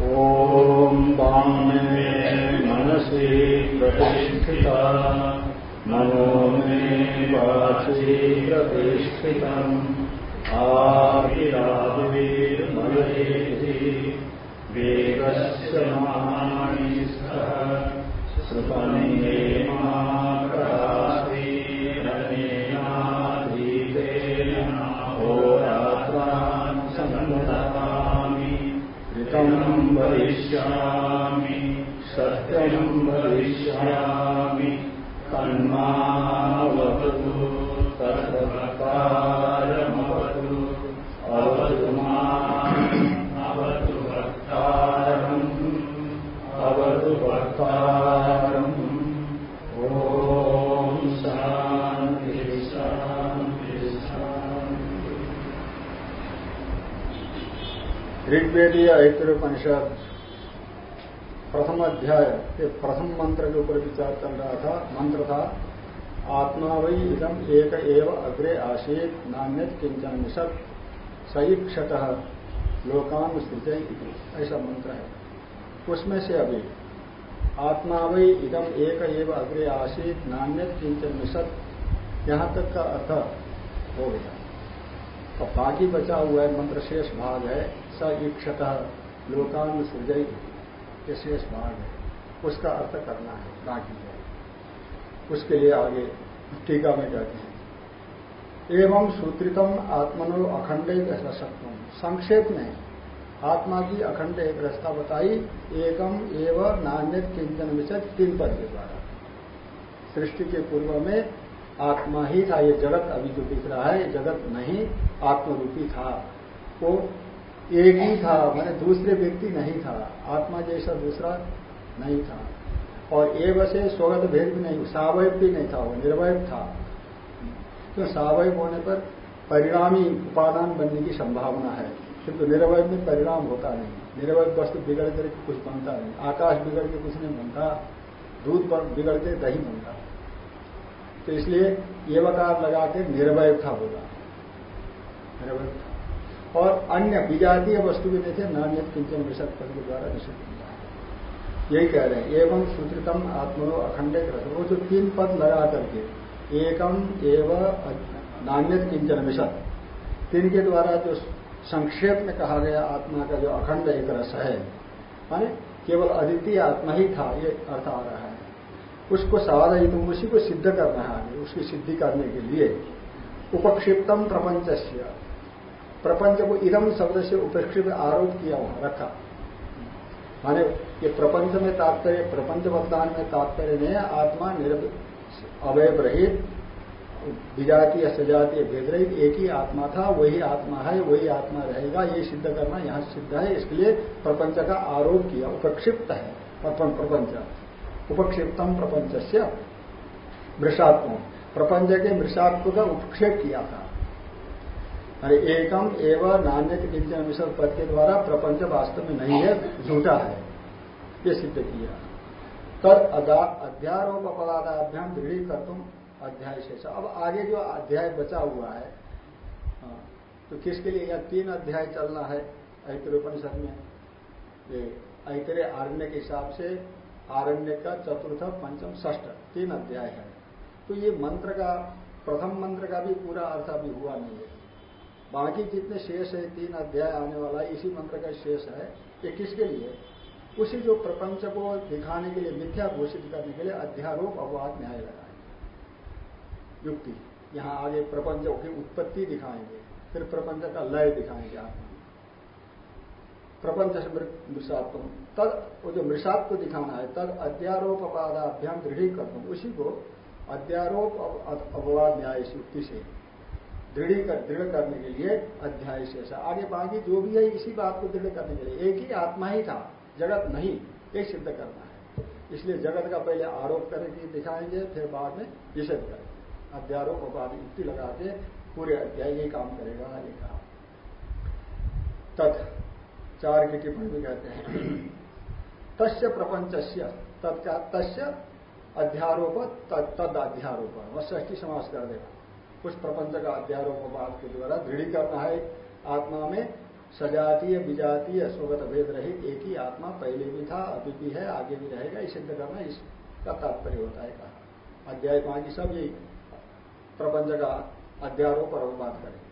ॐ प्रतिष्ठिता मनो मे वाचि प्रतिष्ठितम् आविराविर्मयेति वेगस्य मानि सह श्रुतमे माकराश्रीरमेनाधीतेन ऋतम् वदिष्यामि सत्यम् वदिष्यामि तन्मावतु तद्भक्तारमवतु ऋग्वेदीय ऐतरोपनिषद प्रथम अध्याय के प्रथम मंत्र के ऊपर विचार चल रहा था। मंत्र था, आत्मा वही इदम एक एव अग्रे आसीत, नान्यत किंचन मिशत क्षत, लोकान सृजय ऐसा मंत्र है। उसमें से अभी, आत्मा वही इदम एक एव अग्रे आसीत, नान्यत किंचन मिशत यहाँ तक का अर्थ हो गया। और बाकी बचा हुआ है, मंत्र शेष भाग है। स लोकान सृजय ये शेष भाग है। उसका अर्थ करना है बाकी है उसके लिए आगे टीका में कहते हैं। एवं सूत्रितम आत्मनो अखंड रसत्व संक्षेप में, आत्मा की अखंड एक रस्ता बताई, एकम एवं नान्यत किंचन विषय तीन पद के द्वारा। सृष्टि के पूर्व में आत्मा ही था, ये जगत अभी जो दिख रहा है जगत नहीं, आत्मरूपी था। वो एक ही था, मैंने दूसरे व्यक्ति नहीं था, आत्मा जैसा दूसरा नहीं था। और एव से स्वगत भेद भी नहीं, सावयव भी नहीं था, वो निर्वय था। तो सावयव होने पर परिणामी उपादान बनने की संभावना है। किंतु तो निर्वय में परिणाम होता नहीं निर्वय वस्तु बिगड़ करके कुछ बनता नहीं, आकाश बिगड़ के कुछ नहीं बनता, दूध बिगड़ के दही बनता। तो इसलिए एवकार लगा के निर्वय था बोला। निर्वय था। और अन्य विजातीय वस्तु भी थे नान्य किंचन विषद पद के द्वारा निषिद्ध किया है। यही कह रहे हैं, एवं सूत्रितम आत्मनो अखंडे वो जो तीन पद लगा करके, एकम एव नान्यत किंचन विषद तीन के द्वारा जो संक्षेप में कहा गया आत्मा का जो अखंड एक रस है, माने केवल अद्वितीय आत्मा ही था, ये अर्थ आ रहा है। उसको सावधानी तुम उसी को सिद्ध करना है, उसकी सिद्धि करने के लिए। उपक्षिप्तम प्रपंच प्रपंच को इदम शब्द से उपेक्षित आरोप किया हुआ, रखा। माने ये प्रपंच में तात्पर्य प्रपंच मतदान में तात्पर्य नहीं है, आत्मा अवयव रहित विजातीय, सजातीय भेद रहित एक ही आत्मा था, वही आत्मा है, वही आत्मा रहेगा, ये सिद्ध करना यहाँ सिद्ध है इसके लिए प्रपंच का आरोप किया, उपक्षिप्त है प्रपंच। उपक्षिप्तम प्रपंच से मृषात्म प्रपंच के मृषात्व का उपक्षेप किया था। अरे एकम एवं नान्य किंचन विषद पद के द्वारा प्रपंच वास्तव में नहीं है, झूठा है। ये सिद्ध किया। तद अध्यारोप पदार्थाभ्याम दृढ़ी कर तुम अध्याय शेष। अब आगे जो अध्याय बचा हुआ है तो किसके लिए यह तीन अध्याय चलना है ऐतरोपनिषद में? ऐतरे आरण्य के हिसाब से आरण्य का चतुर्थ, पंचम, षष्ठ तीन अध्याय है। तो ये मंत्र का, प्रथम मंत्र का भी पूरा अर्थ अभी हुआ नहीं है। बाकी जितने शेष है, तीन अध्याय आने वाला इसी मंत्र का शेष है ये किसके लिए? उसी जो प्रपंच को दिखाने के लिए, मिथ्या घोषित करने के लिए अध्यारोप अपवाद न्याय लगाए। युक्ति, यहाँ आगे प्रपंच की उत्पत्ति दिखाएँगे, फिर प्रपंच का लय दिखाएँगे आत्मा प्रपंच से मृषात्म, तद वो जो मृषात् को दिखाना है, तद अध्यारोप अपादाभ्याम दृढ़ कर दूँ उसी को अध्यारोप अपवाद न्याय युक्ति से। दृढ़ कर, दृढ़ करने के लिए अध्याय से आगे बाकी जो भी है, इसी बात को दृढ़ करने के लिए। एक ही आत्मा ही था, जगत नहीं ये सिद्ध करना है। इसलिए जगत का पहले आरोप करके दिखाएँगे, फिर बाद में निषेध करेंगे। अध्यारोप, उपाधि, युक्ति लगा के पूरे अध्याय ये काम करेगा, ये कहा तथ चार की टिप्पणी में कहते हैं। तस्य प्रपंच तस्य अध्यारोप तद अध्यारोप। वह ष्ठी समास कर देगा। उस प्रपंच का अध्यारोपवाद के द्वारा दृढ़ी करना है। आत्मा में सजातीय, विजातीय स्वगत भेद रहित एक ही आत्मा पहले भी था, अभी भी है, आगे भी रहेगा इस सिद्ध करना इसका तात्पर्य होता है कहा। अध्याय बाकी सब यही प्रपंच का अध्यारोप और बात करेंगे।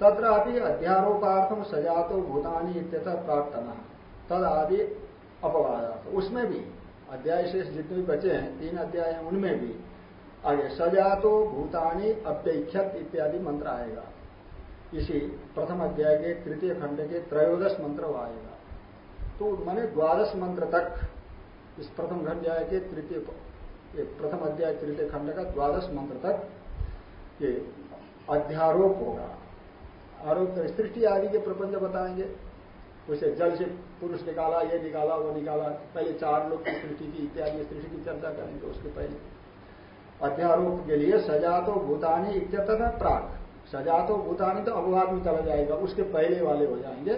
तथापि अध्यारोपार्थम सजातो भूतानी इत्यतः प्रार्थना तद आदि अपवाद उसमें भी अध्याय शेष जितने भी बचे हैं, तीन अध्याय हैं, उनमें भी आगे सजा तो भूतानी अप्यक्षत इत्यादि मंत्र आएगा। इसी प्रथम अध्याय के तृतीय खंड के त्रयोदश मंत्र वो आएगा। तो माने द्वादश मंत्र तक इस प्रथम अध्याय के तृतीय प्रथम अध्याय तृतीय खंड का द्वादश मंत्र तक ये अध्यारोप होगा। आरोप सृष्टि आदि के प्रपंच बताएँगे। उसे जल से पुरुष निकाला, ये निकाला, वो निकाला, पहले चार लोग की सृष्टि की, इत्यादि सृष्टि की चर्चा करेंगे, उसके पहले। अध्यारोप के लिए सजा तो भूतानी इत्यतः प्राक सजा तो भूतानी तो अपवाद में चला जाएगा, उसके पहले वाले हो जाएँगे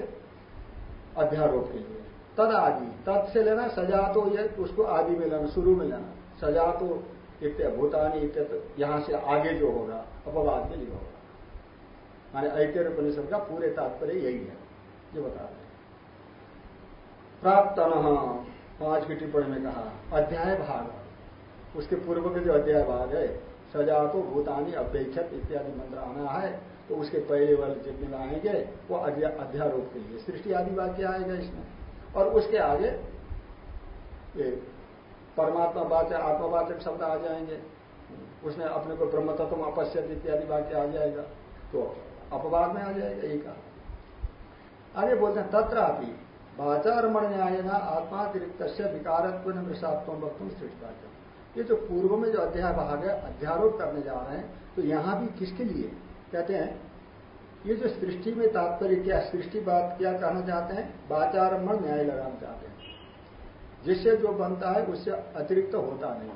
अध्यारोप के लिए। तद आदि, तद से लेना सजा तो ये उसको आदि में लेना, शुरू में लेना। सजा तो इत्य भूतानी इत्य यहाँ से आगे जो होगा, अपवाद के लिए होगा। माने ऐत्य उपनिषद का पूरे तात्पर्य यही है जो बता रहे प्राप्त पाँच की टिप्पणी में कहा, अध्याय भाग। उसके पूर्व के जो अध्याय भाग है सजा तो भूतानी अपेक्षक इत्यादि मंत्र आना है तो उसके पहले वाले जितने आएँगे, वो अध्यारोप के लिए, सृष्टि आदि वाक्य आएगा इसमें। और उसके आगे ये परमात्मा वाचक आत्मवाचक शब्द आ जाएँगे। उसने अपने को ब्रह्म तत्व अपश्यत इत्यादि वाक्य आ जाएगा। तो अपवाद में आ जाएगा, एक आगे बोलते हैं तत्र आती वाचारमण न्याय न आत्मातिरिक्त विकारत्व मृषात्व वक्तुम सृष्टाचम ये जो पूर्व में जो अध्याय भाग है, अध्यारोप करने जा रहे हैं तो यहाँ भी किसके लिए? कहते हैं, ये जो सृष्टि में तात्पर्य क्या सृष्टि बात क्या कहना चाहते हैं? वाचारमण न्याय लगाना चाहते हैं। जिससे जो बनता है, उससे अतिरिक्त होता नहीं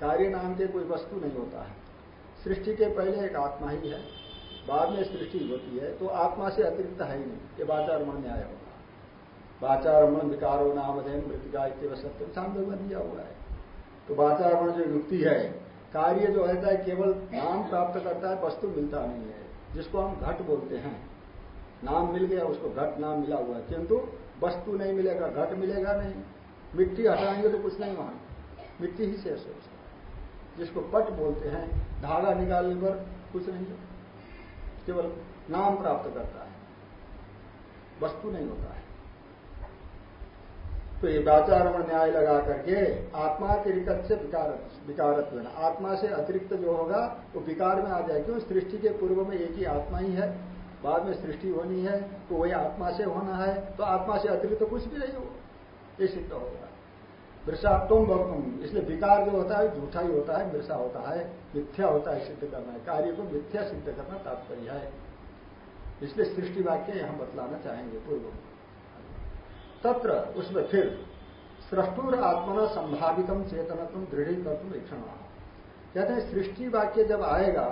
कार्य नाम के कोई वस्तु नहीं होता है। सृष्टि के पहले एक आत्मा ही है, बाद में सृष्टि होती है तो आत्मा से अतिरिक्त है ही नहीं। ये वाचारमण न्याय होगा। वाचारमण विकारो नामधेन मृतिका इतव सत्य छांदो में दिया हुआ है। तो वाचारमण जो युक्ति है। कार्य जो रहता है केवल नाम प्राप्त करता है, वस्तु मिलता नहीं है, जिसको हम घट बोलते हैं। नाम मिल गया, उसको घट नाम मिला हुआ है, किंतु वस्तु नहीं मिलेगा, घट मिलेगा नहीं। मिट्टी हटाएँगे तो कुछ नहीं वहाँ। मिट्टी ही शेष है जिसको पट बोलते हैं, धागा निकालने पर कुछ नहीं केवल नाम प्राप्त करता है। वस्तु नहीं होता है। तो ये व्याचारण न्याय लगा करके आत्मा के रिकत से विकारत आत्मा से अतिरिक्त जो होगा, वो विकार में आ जाए क्यों? सृष्टि के पूर्व में एक ही आत्मा ही है। बाद में सृष्टि होनी है तो वही आत्मा से होना है। तो आत्मा से अतिरिक्त तो कुछ भी नहीं हो ये सिद्ध होगा वृषात्म भक्तुम इसलिए विकार जो होता है, झूठा ही होता है मृषा होता है, मिथ्या होता है, सिद्ध करना है। कार्य को मिथ्या सिद्ध करना तात्पर्य है। इसलिए सृष्टि वाक्य यहाँ बतलाना चाहेंगे पूर्व में। तत्र उसमें फिर सृष्टुर आत्मना संभावितम चेतनत्म दृढ़ीकर्तुम ईक्षण कहते हैं, सृष्टि वाक्य जब आएगा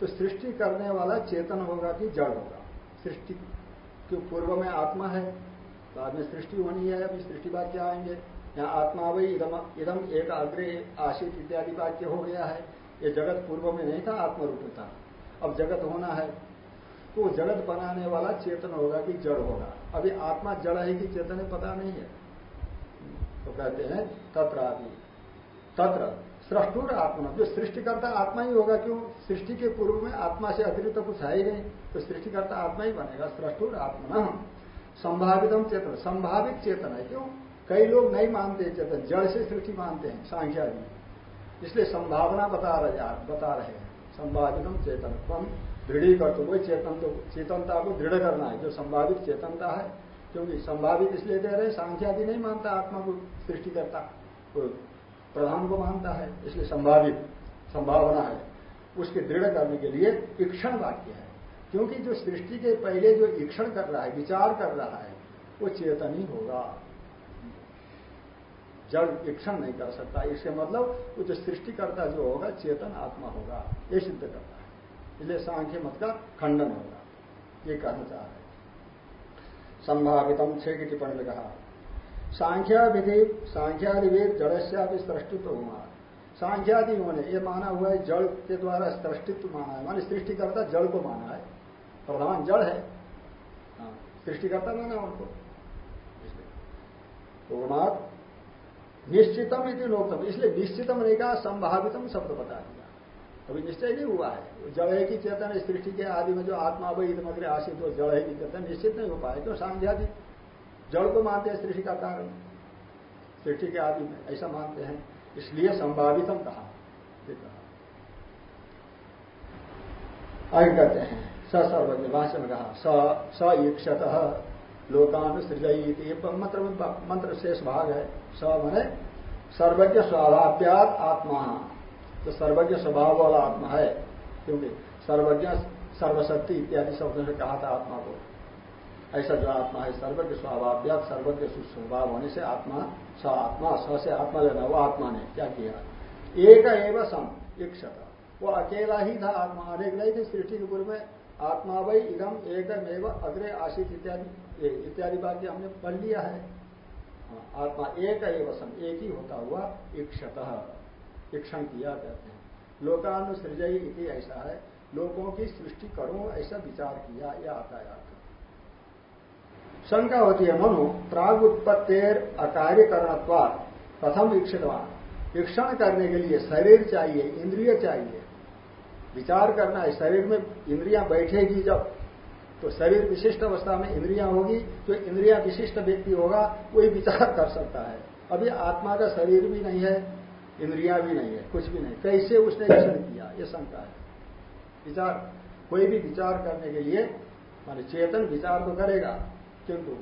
तो सृष्टि करने वाला चेतन होगा कि जड़ होगा। सृष्टि के पूर्व में आत्मा है, बाद में सृष्टि होनी है, अभी सृष्टि वाक्य आएँगे। यहाँ आत्मा वही इदम एक अग्रे आशित इत्यादि वाक्य हो गया है। ये जगत पूर्व में नहीं था, आत्मरूप था। अब जगत होना है तो जगत बनाने वाला चेतन होगा कि जड़ होगा। अभी आत्मा जड़ है कि चेतन है, पता नहीं है। तो कहते हैं, तत्र आदि। तत्र सृष्टुर आत्मा जो सृष्टिकर्ता आत्मा ही होगा, क्यों? सृष्टि के पूर्व में आत्मा से अतिरिक्त तो कुछ है ही नहीं। तो सृष्टिकर्ता आत्मा ही बनेगा सृष्टुर आत्मा संभावितम चेतन, संभावित चेतन है। क्यों? कई लोग नहीं मानते चेतन, जड़ से सृष्टि मानते हैं, सांख्या इसलिए संभावना बता रहे बता रहे हैं। संभावितम चेतन दृढ़ी कर तो वही चेतन तो चेतनता को दृढ़ करना है, जो संभावित चेतनता है, क्योंकि संभावित इसलिए दे रहे सांख्यादि नहीं मानता, आत्मा को सृष्टि करता प्रधान को मानता है, इसलिए संभावित संभावना है। उसके दृढ़ करने के लिए ईक्षण वाक्य है, क्योंकि जो सृष्टि के पहले जो ईक्षण कर रहा है, विचार कर रहा है, वो चेतन ही होगा। जड़ ईक्षण नहीं कर सकता, इसके मतलब वो जो सृष्टिकर्ता जो होगा, चेतन आत्मा होगा, ये सिद्ध करता इसलिए सांख्य मत का खंडन होगा। ये कहना चाह रहे संभावितम छे की टिप्पणी में कहा सांख्या विधि सांख्यादिवेद जड़स्या भी सृष्टित्व हुआ। सांख्यादि होने ये माना हुआ है, जड़ के द्वारा सृष्टित्व माना है। मानी सृष्टि करता जड़ को माना है। प्रधान जड़ है। सृष्टिकर्ता माना उनको। निश्चितम इति लोकतम इसलिए निश्चितम नहीं कहा, संभावितम शब्द बता दिया। अभी निश्चय नहीं हुआ है। जड़ है कि चेतन सृष्टि के आदि में जो आत्मा वही इतमग्र आशित हो, जड़ है कि चेतन, निश्चित नहीं हो पाए क्यों सांध्यादि जड़ को मानते हैं सृष्टि का कारण। सृष्टि के आदि में ऐसा मानते हैं। इसलिए संभावितम कहा। आगे कहते हैं स सर्वज्ञ भाषण में कहा, स स ईक्षत लोकानुसृजयी मंत्र मंत्र शेष भाग है। स मने सर्वज्ञ स्वभाव्यात आत्मा। तो सर्वज्ञ स्वभाव वाला आत्मा है क्योंकि सर्वज्ञ सर्वशक्ति इत्यादि शब्दों से कहा था आत्मा को। ऐसा जो आत्मा है सर्वज्ञ स्वभाव्यात सर्वज्ञ स्वभाव होने से आत्मा स आत्मा स से आत्मा लेना वो आत्मा ने क्या किया? एक एवं सम इक्षत वो अकेला ही था आत्मा अनेक नहीं थी सृष्टि के पूर्व में आत्मा वही इदम एकमेव अग्रे आशित इत्यादि इत्यादि वाक्य हमने पढ़ लिया है। हाँ, आत्मा एक एवं सम एक ही होता हुआ इक्षत इक्षण किया कहते हैं। लोकानुसृजय इति ऐसा है। लोगों की सृष्टि करो ऐसा विचार किया, यह आता है शंका होती है, मनु प्राग उत्पत्तेर अकार्य करणत्वाद प्रथम ईक्षितवान ईक्षण करने के लिए शरीर चाहिए, इंद्रिय चाहिए। विचार करना है, शरीर में इंद्रियाँ बैठेगी जब तो शरीर विशिष्ट अवस्था में इंद्रियाँ होगी तो इंद्रिया विशिष्ट व्यक्ति होगा, वही विचार कर सकता है। अभी आत्मा का शरीर भी नहीं है इंद्रिया भी नहीं है, कुछ भी नहीं। कैसे उसने ईक्षण किया? ये शंका है। विचार, कोई भी विचार करने के लिए, मान चेतन विचार तो करेगा, किंतु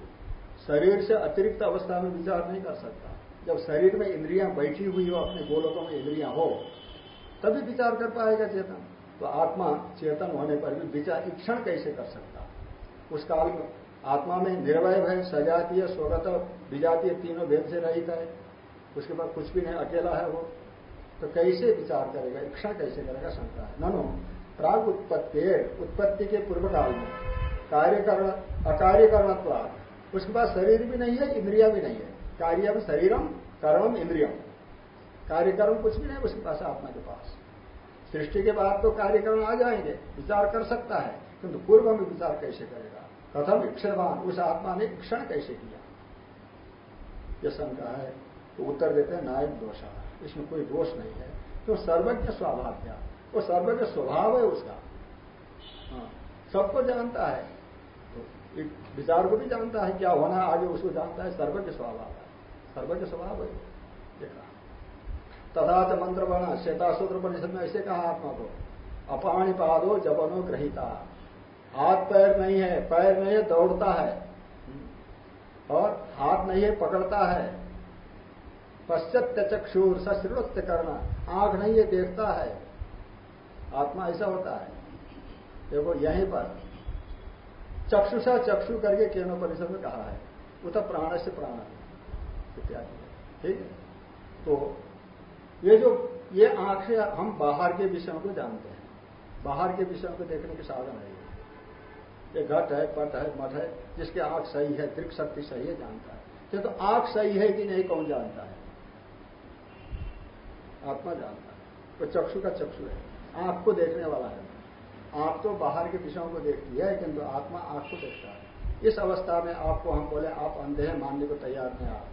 शरीर से अतिरिक्त अवस्था में विचार नहीं कर सकता। जब शरीर में इंद्रियाँ बैठी हुई हो, अपने गोलकों में इंद्रियाँ हो, तभी विचार कर पाएगा चेतन। तो आत्मा चेतन होने पर भी विचार इक्षण कैसे कर सकता? उस काल में आत्मा में निर्वय है सजातीय, स्वगत, विजातीय तीनों भेद से रहित है। उसके बाद कुछ भी नहीं, अकेला है वो। तो कैसे विचार करेगा? इच्छा कैसे करेगा? शंका है। ननो, प्राग उत्पत्ति उत्पत्ति के पूर्व काल में। कार्यकरण अकार्यकरणत्वाद उसके पास शरीर भी नहीं है, इंद्रिया भी नहीं है। कार्यम शरीरम, कर्मम इंद्रियम। कार्यकर्म कुछ भी नहीं, उसके पास आत्मा के पास। सृष्टि के बाद तो कार्यक्रम आ जाएँगे, विचार कर सकता है। किंतु पूर्व में विचार कैसे करेगा? प्रथम इक्षणवान उस आत्मा ने क्षण कैसे किया? यह शंका है। तो उत्तर देते हैं नायक दोष। इसमें कोई दोष नहीं है। तो सर्वज्ञ स्वभाव क्या वो सर्वज्ञ स्वभाव है उसका। हाँ, सबको जानता है। विचार को भी जानता है क्या होना आगे उसको जानता है सर्वज्ञ स्वभाव है। सर्वज्ञ स्वभाव है। तथा च मंत्र बना श्वेतासूत्र परिषद में ऐसे कहा आत्मा को अपाणी पादो जबनो ग्रहिता। हाथ पैर नहीं है पैर नहीं है दौड़ता है। और हाथ नहीं है पकड़ता है। पश्चात्य चक्षुर सश्रुत्य करना आँख नहीं ये देखता है। आत्मा ऐसा होता है। देखो यहीं पर। चक्षुषा चक्षु करके केनो परिषद में कहा है। उत प्राण से प्राण, इत्यादि। ठीक है? तो ये जो, ये आँख हम बाहर के विषयों को जानते हैं। बाहर के विषयों को देखने के साधन है ये। घट है, पट है, मठ है, जिसकी आँख सही है, दृक शक्ति सही है, जानता है। तो आँख सही है कि नहीं, कौन जानता है? आत्मा जानता है। तो चक्षु का चक्षु है। आँख को देखने वाला है। आप तो बाहर के विषयों को देखती है किंतु आत्मा आँख को देखता है। इस अवस्था में आपको हम बोले, आप अंधे हैं, मानने को तैयार नहीं आप।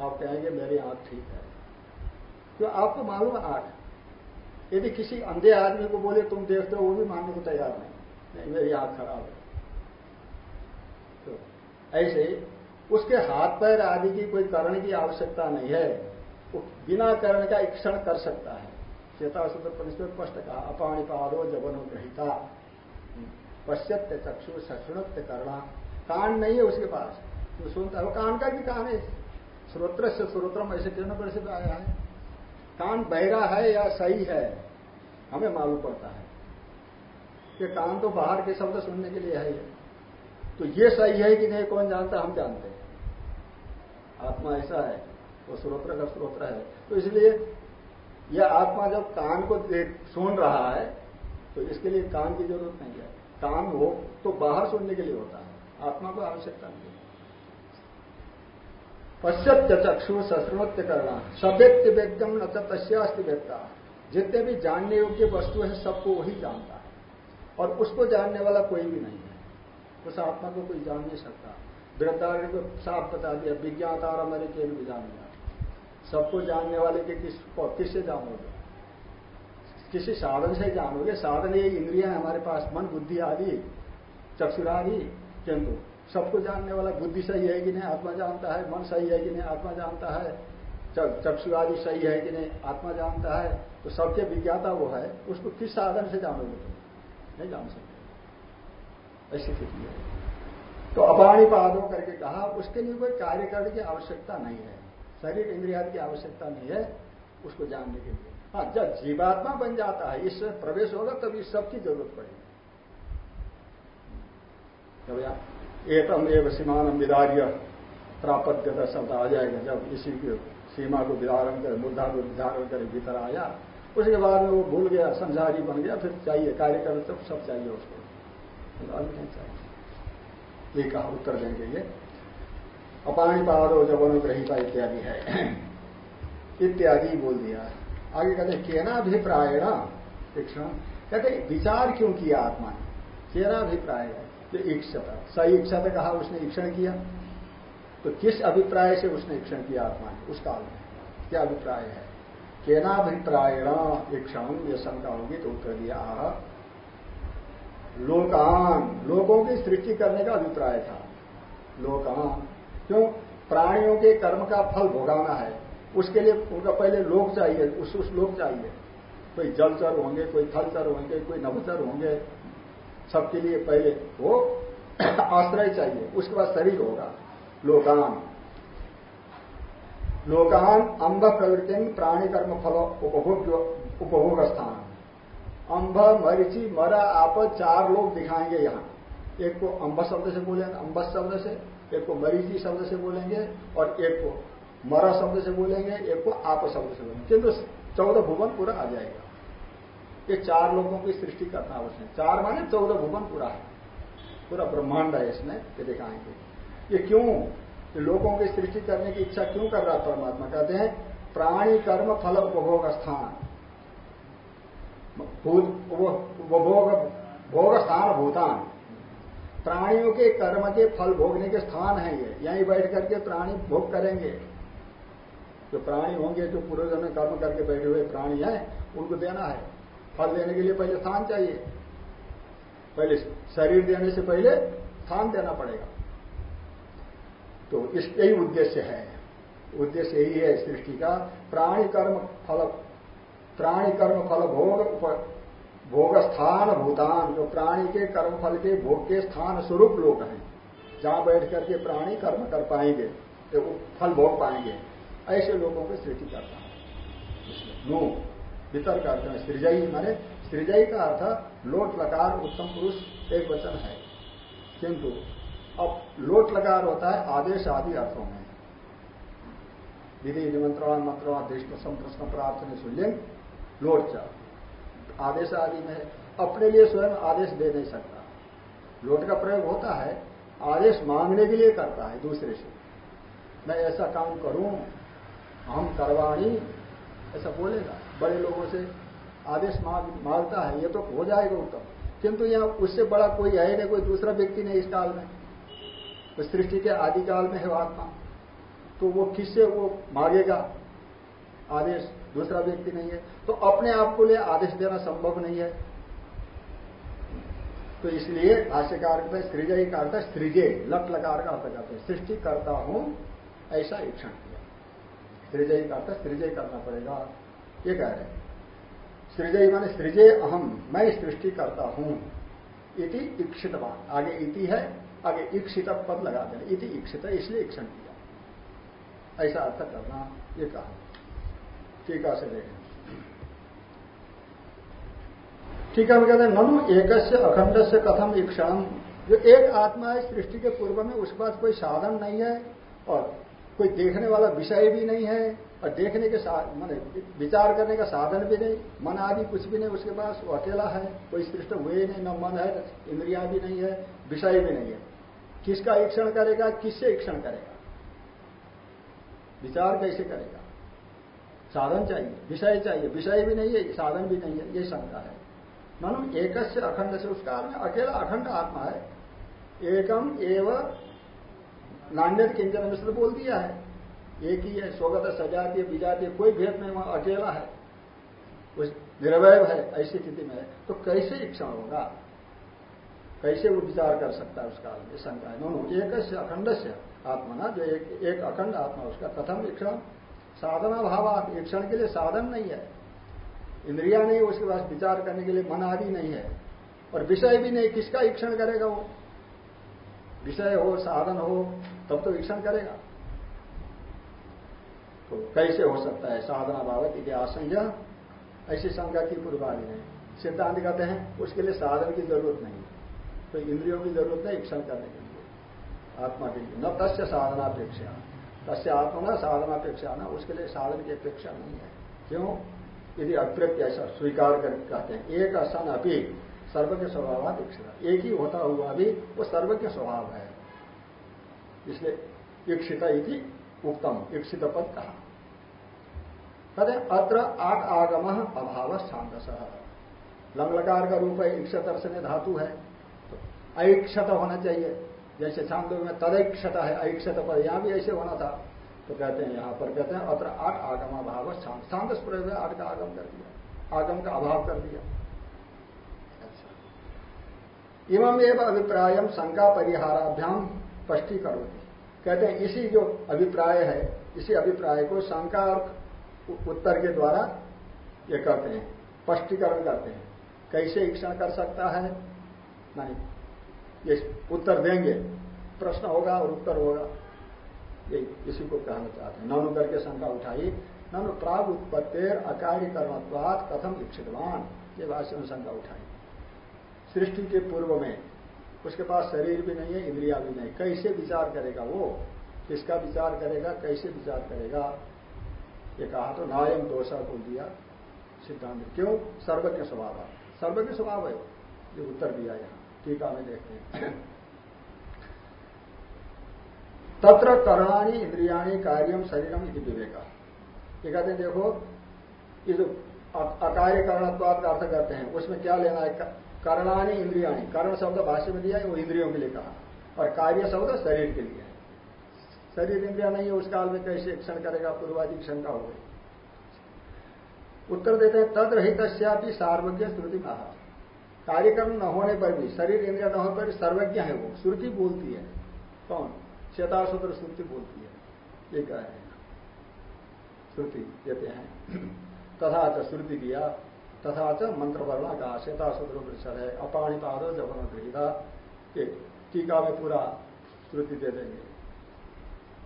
आप कहेंगे, मेरी आँख ठीक है। तो आपको मालूम है आँख। यदि किसी अंधे आदमी को बोले, तुम देखते हो, वो भी मानने को तैयार नहीं। नहीं, मेरी आँख खराब है। तो ऐसे उसके हाथ पैर आदि की कोई करण की आवश्यकता नहीं है। बिना करण का इक्षण कर सकता है। चेताशुद्ध परिस्थित स्पष्ट कहा अपाणी पादो जबनो ग्रहिता। पश्चित्य चक्षु सक्षुणत्य करना कान नहीं है उसके पास। जो सुनता है वो कान का भी कान है। श्रोत्र से श्रोत्रम ऐसे किरण परिस्थित आया है। कान बहरा है या सही है, हमें मालूम पड़ता है। कि कान तो बाहर के शब्द सुनने के लिए ही तो ये सही है कि नहीं, कौन जानता हम जानते हैं। आत्मा ऐसा है। वो स्रोत्र का स्रोत्र है। तो इसलिए यह आत्मा जब कान को देख, सुन रहा है तो इसके लिए कान की ज़रूरत नहीं है। कान हो तो बाहर सुनने के लिए होता है। आत्मा को आवश्यकता नहीं पश्चित्य चक्षु सश्रुत्य करना सभ्यक्ति व्यक्तम न तस्यास्ति व्यक्ता जितने भी जानने योग्य वस्तु है, सबको वही जानता है। और उसको जानने वाला कोई भी नहीं है। उस आत्मा को कोई जान नहीं सकता। वृद्धारण को साफ़ बता दिया विज्ञात विज्ञातार के भी जान लिया। सबको जानने वाले के किस किससे जानोगे? किसी साधन से जानोगे? साधन ये इंद्रिया हमारे पास, मन, बुद्धि आदि, चक्षुरादि किंतु सबको जानने वाला बुद्धि सही है कि नहीं? आत्मा जानता है। मन सही है कि नहीं? आत्मा जानता है। चक्षु आदि सही है कि नहीं? आत्मा जानता है। तो सबके विज्ञाता वो है। उसको किस साधन से जानोगे तुम? नहीं जान सकते। ऐसी स्थिति है। तो अपाणी पादों करके कहा, उसके लिए कोई कार्य करने की आवश्यकता नहीं है। शरीर इंद्रिया की आवश्यकता नहीं है, उसको जानने के लिए। हाँ जब जीवात्मा बन जाता है इसमें प्रवेश होगा तब इस सबकी ज़रूरत पड़ेगी। एतम एवं सीमान विदार्य प्रापद्यता शब्द आ जाएगा, जब इसी की सीमा को विधारण कर मुद्दा को विधारण कर, भीतर आया, उसके बाद में वो भूल गया, संसारी बन गया, फिर चाहिए कार्यक्रम तब सब चाहिए उसको। नहीं चाहिए। ये कहा उत्तर देंगे ये। अपाणिपादो जब अनुग्रहिता इत्यादि है। इत्यादि बोल दिया। आगे कहते केनाभिप्राय शिक्षण कहते विचार क्यों किया आत्मा ने? केनाभिप्राय तो इक्षता सही इच्छा कहा उसने ईक्षण किया? तो किस अभिप्राय से उसने ईक्षण किया आत्मा ने? उस काल में क्या अभिप्राय है? केनाभिप्रायण ईक्षण। यह शंका होगी तो उत्तर दिया। आह। लोकान। लोगों की सृष्टि करने का अभिप्राय था। लोकान। क्यों? प्राणियों के कर्म का फल भोगाना है। उसके लिए उनका पहले लोक चाहिए, उस उस लोक चाहिए। कोई जलचर होंगे, कोई थलचर होंगे, कोई नवचर होंगे, सबके लिए पहले वो आश्रय चाहिए। उसके बाद शरीर होगा। लोकान। लोकान अंब प्रवृत्ति प्राणी कर्म फल उपभोग उपभोग स्थान। अंब, मरीचि, मरा, आप चार लोग दिखाएँगे यहाँ। एक को अंब शब्द से बोलेंगे अंबस शब्द से एक को मरीजी शब्द से बोलेंगे और एक को मरा शब्द से बोलेंगे, एक को आप शब्द से बोलेंगे। किंतु चौदह भुवन पूरा आ जाएगा। ये चार लोगों की सृष्टि करना उसने चार माने चौदह भुवन पूरा है। पूरा ब्रह्मांड है इसमें, ये दिखाएँगे। ये क्यों? लोगों की सृष्टि करने की इच्छा क्यों कर रहा परमात्मा? कहते हैं, प्राणी कर्म फल उपभोग स्थान। भूत उपभोग भोग स्थान भूतान। प्राणियों के कर्म के फल भोगने के स्थान है ये। यहीं बैठ करके प्राणी भोग करेंगे। जो प्राणी होंगे, जो पूर्वजन में कर्म करके बैठे हुए प्राणी हैं, उनको देना है। फल देने के लिए पहले स्थान चाहिए। पहले शरीर देने से पहले स्थान देना पड़ेगा। तो इस यही उद्देश्य है। उद्देश्य यही है सृष्टि का। प्राणी कर्म फल, प्राणी कर्म फल भोग भोग स्थान भूतान जो प्राणी के कर्म फल के भोग के स्थान स्वरूप लोग हैं, जहाँ बैठ करके प्राणी कर्म कर पाएँगे तो फल भोग पाएँगे। ऐसे लोगों को सृष्टि करता है। नो वितर का अर्थ सृजयी, माने सृजयी का अर्थ लोट, लकार, उत्तम पुरुष एक वचन है। किंतु अब लोट, लकार होता है आदेश आदि अर्थों में। विधि निमंत्रण मंत्रण दृष्ट संप्रश्न प्रार्थना सुलिंग लोट चा आदेश आदि में अपने लिए स्वयं आदेश दे नहीं सकता। लोट का प्रयोग होता है, आदेश मांगने के लिए करता है दूसरे से। मैं ऐसा काम करूँ, हम करवाणी, ऐसा बोलेगा। बड़े लोगों से आदेश मांग, माँगता है, ये तो हो जाएगा उत्तम। किंतु यहाँ उससे बड़ा कोई है नहीं, कोई दूसरा व्यक्ति नहीं इस काल में। तो सृष्टि के आदिकाल में है आत्मा तो वो किससे वो मांगेगा? आदेश दूसरा व्यक्ति नहीं है। तो अपने आप को लिए आदेश देना संभव नहीं है। तो इसलिए भाष्यकार में सृजय का अर्थ सृजे लट लकार का अर्थ करते हैं। सृष्टि करता हूँ, ऐसा ईक्षण किया। सृजय का अर्थ सृजय करना पड़ेगा। ये कह रहे हैं। सृजय माने सृजय अहम, मैं सृष्टि करता हूँ। इति इक्षितवान। आगे इति है, आगे इक्षित पद लगा देना। इति इक्षित इसलिए इक्षण किया। ऐसा अर्थ करना, ये कहा। टीका से देखें टीका में कहते हैं ननु एक अखंड से कथम ईक्षण जो एक आत्मा है सृष्टि के पूर्व में उसके पास कोई साधन नहीं है और कोई देखने वाला विषय भी नहीं है और देखने के माने विचार करने का साधन भी नहीं, मन आदि कुछ भी नहीं उसके पास, वो अकेला है, कोई सृष्टि हुए ही नहीं, न मन है इंद्रिया भी नहीं है, विषय भी नहीं है। किसका ईक्षण करेगा, किससे ईक्षण करेगा? विचार कैसे करेगा? साधन चाहिए विषय चाहिए विषय भी नहीं है साधन भी नहीं है ये शंका है। मानो एक अखंड से उसका में अकेला अखंड आत्मा है। एकम एव नान्य किंजन मिश्र बोल दिया है। एक ही है स्वगत सजातीय विजातीय कोई भेद नहीं वहाँ अकेला है। उस निर्वय है ऐसी स्थिति में तो कैसे इक्षण होगा? कैसे वो विचार कर सकता है उस काल में? शंका है। दोनों एक अखंड से आत्मा ना जो एक, एक अखंड आत्मा उसका कथम इक्षण साधना भाव ईक्षण के लिए साधन नहीं है। इंद्रिया नहीं, उसके पास विचार करने के लिए मन आदि नहीं है। और विषय भी नहीं, किसका ईक्षण करेगा वो? विषय हो, साधन हो, तब तो ईक्षण करेगा। तो कैसे हो सकता है साधना बाबत आशंका ऐसी शंका की पूर्वादि नहीं सिद्धांत कहते हैं, उसके लिए साधन की ज़रूरत नहीं। तो इंद्रियों की ज़रूरत नहीं ईक्षण करने के लिए। आत्मा के लिए। न तस्य साधनापेक्षा तस्य आत्मा साधनापेक्षा ना, उसके लिए साधन की अपेक्षा नहीं है। क्यों? यदि अप्रत्य ऐसा स्वीकार कर कहते हैं, एक असन अभी सर्व के स्वभाव इक्षित एक ही होता हुआ भी वो सर्व के स्वभाव है। इसलिए इक्षित इति उत्तम इक्षित पद कहा। कहते अत्र आट आगम अभाव छांदस। लंगलकार का रूप है दर्शन धातु है तो ऐक्षत होना चाहिए। जैसे छांदो में तदैक्षत है ऐक्षत पद यहाँ भी ऐसे होना था। तो कहते हैं यहाँ पर कहते हैं अत्र आठ आगम अभाव छांदस प्रयोग है आठ का आगम कर दिया। आगम का अभाव कर दिया। इमम एवं अभिप्राय शंका परिहाराभ्याम स्पष्टी करोगी कहते हैं इसी जो अभिप्राय है इसी अभिप्राय को शंका और उत्तर के द्वारा ये करते हैं स्पष्टीकरण करते हैं। कैसे ईक्षण कर सकता है? नहीं। ये उत्तर देंगे, प्रश्न होगा और उत्तर होगा। ये इसी को कहना चाहते हैं। ननु करके शंका उठाई। ननु प्राग उत्पत्तिर अकार्यकर्णत्वाद कथम इक्षितवान ये भाष्य में शंका उठाई। सृष्टि के पूर्व में, उसके पास शरीर भी नहीं है, इंद्रिया भी नहीं। कैसे विचार करेगा वो? किसका विचार करेगा? कैसे विचार करेगा? ये कहा तो नायम दोषा बोल दिया सिद्धांत। क्यों? सर्वज्ञ स्वभाव। है सर्वज्ञ स्वभाव है। ये उत्तर दिया यहाँ। टीका में देखते हैं। तत्र करणानी इंद्रियाणी कार्यम शरीरम इति विवेका। ये कहते हैं, देखो ये जो अकार्य करणत्वाद का अर्थ करते हैं। उसमें क्या लेना है? करणानी इंद्रियाणी। कर्ण शब्द भाष्य में दिया है, वो इंद्रियों के लिए कहा। और कार्य शब्द शरीर के लिए शरीर इंद्रिया नहीं है, उस काल में कैसे क्षण करेगा? पूर्वादि शंका हो गई उत्तर देते हैं तद रहित सार्वज्ञ श्रुति कहा कार्यक्रम न होने पर भी, शरीर इंद्रिया न होने पर भी सर्वज्ञ है वो। श्रुति बोलती है। कौन? चेतासूत्र श्रुति बोलती है। ये कह रहे हैं। श्रुति देते हैं। तथा च श्रुति दिया तथा च मंत्र वर्णा का श्वेतासूत्र परिषद है। अपाणी पादो जबन गृहिता टीका में पूरा श्रुति दे देंगे।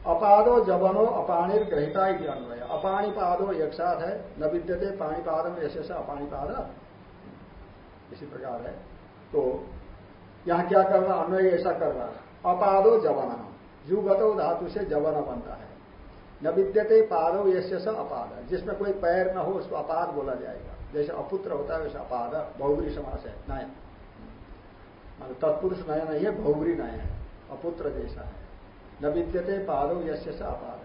अपादो जबनो अपाणिर ग्रहिता ही अन्वय। अपाणी पादो एक साथ है। न विद्यते पाणी पादम ऐसे अपाणी पाद इसी प्रकार है। तो यहाँ क्या करना, अन्वय ऐसा करना, अपादो जबना जुगतो धातु से जबना बनता है। न विद्यते पादो यश अपाद। जिसमें कोई पैर न हो, उसको अपाद बोला जाएगा। जैसे अपुत्र होता है, वैसे अपाद, बहुगरी समास है नय मान तत्पुरुष नया नहीं है, बहुगरी नय है, अपुत्र जैसा है। न विद्यते पादो यश अपाद।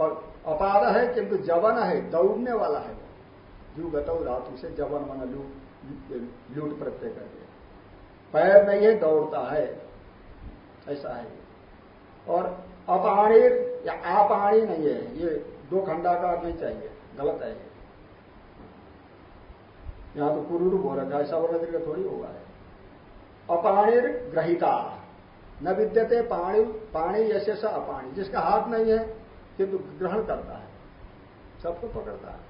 और अपाद है, किंतु जवन है, दौड़ने वाला है वो। जुगत धातु से जवन मन लूट प्रत्यय कर दिया। पैर नहीं है दौड़ता है, ऐसा है। और अपाणीर या आपाणी नहीं है, ये दो खंडाकार नहीं चाहिए, गलत है। यहाँ तो कुरुरु बोल रखा है सवर्ण दीर्घ थोड़ी होगा। है अपाणिर ग्रहिता, न विद्यते पाणी पाणी यश अपाणी। जिसका हाथ नहीं है, किंतु ग्रहण करता है, सबको पकड़ता है।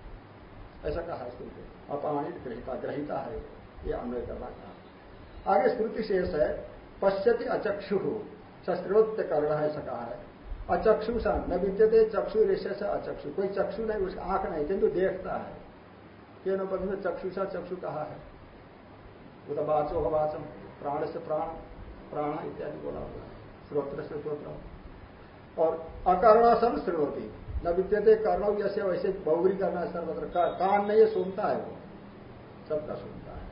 ऐसा कहा श्रुति अपाणी ग्रहिता ग्रहिता है, ये अन्वय करना कहा आगे श्रुति शेष है, पश्यति अचक्षु शस्त्रोत्य कर्ण है कहा है। अचक्षु सन न विद्यते चक्षु ऋष्य से अचक्षु। कोई चक्षु नहीं, उसका आँख नहीं, किंतु देखता है। तीनों पद में चक्षुषा चक्षु कहा है? उत वाचो वाचम प्राण से प्राण प्राण इत्यादि बोला हुआ है श्रोत्र से श्रोत्र। और अकर्ण सन श्रोती। न विद्यते कर्ण जैसे वैसे बहुगरी करना सर्वत्र। कान नहीं सुनता है वो। सबका सुनता है।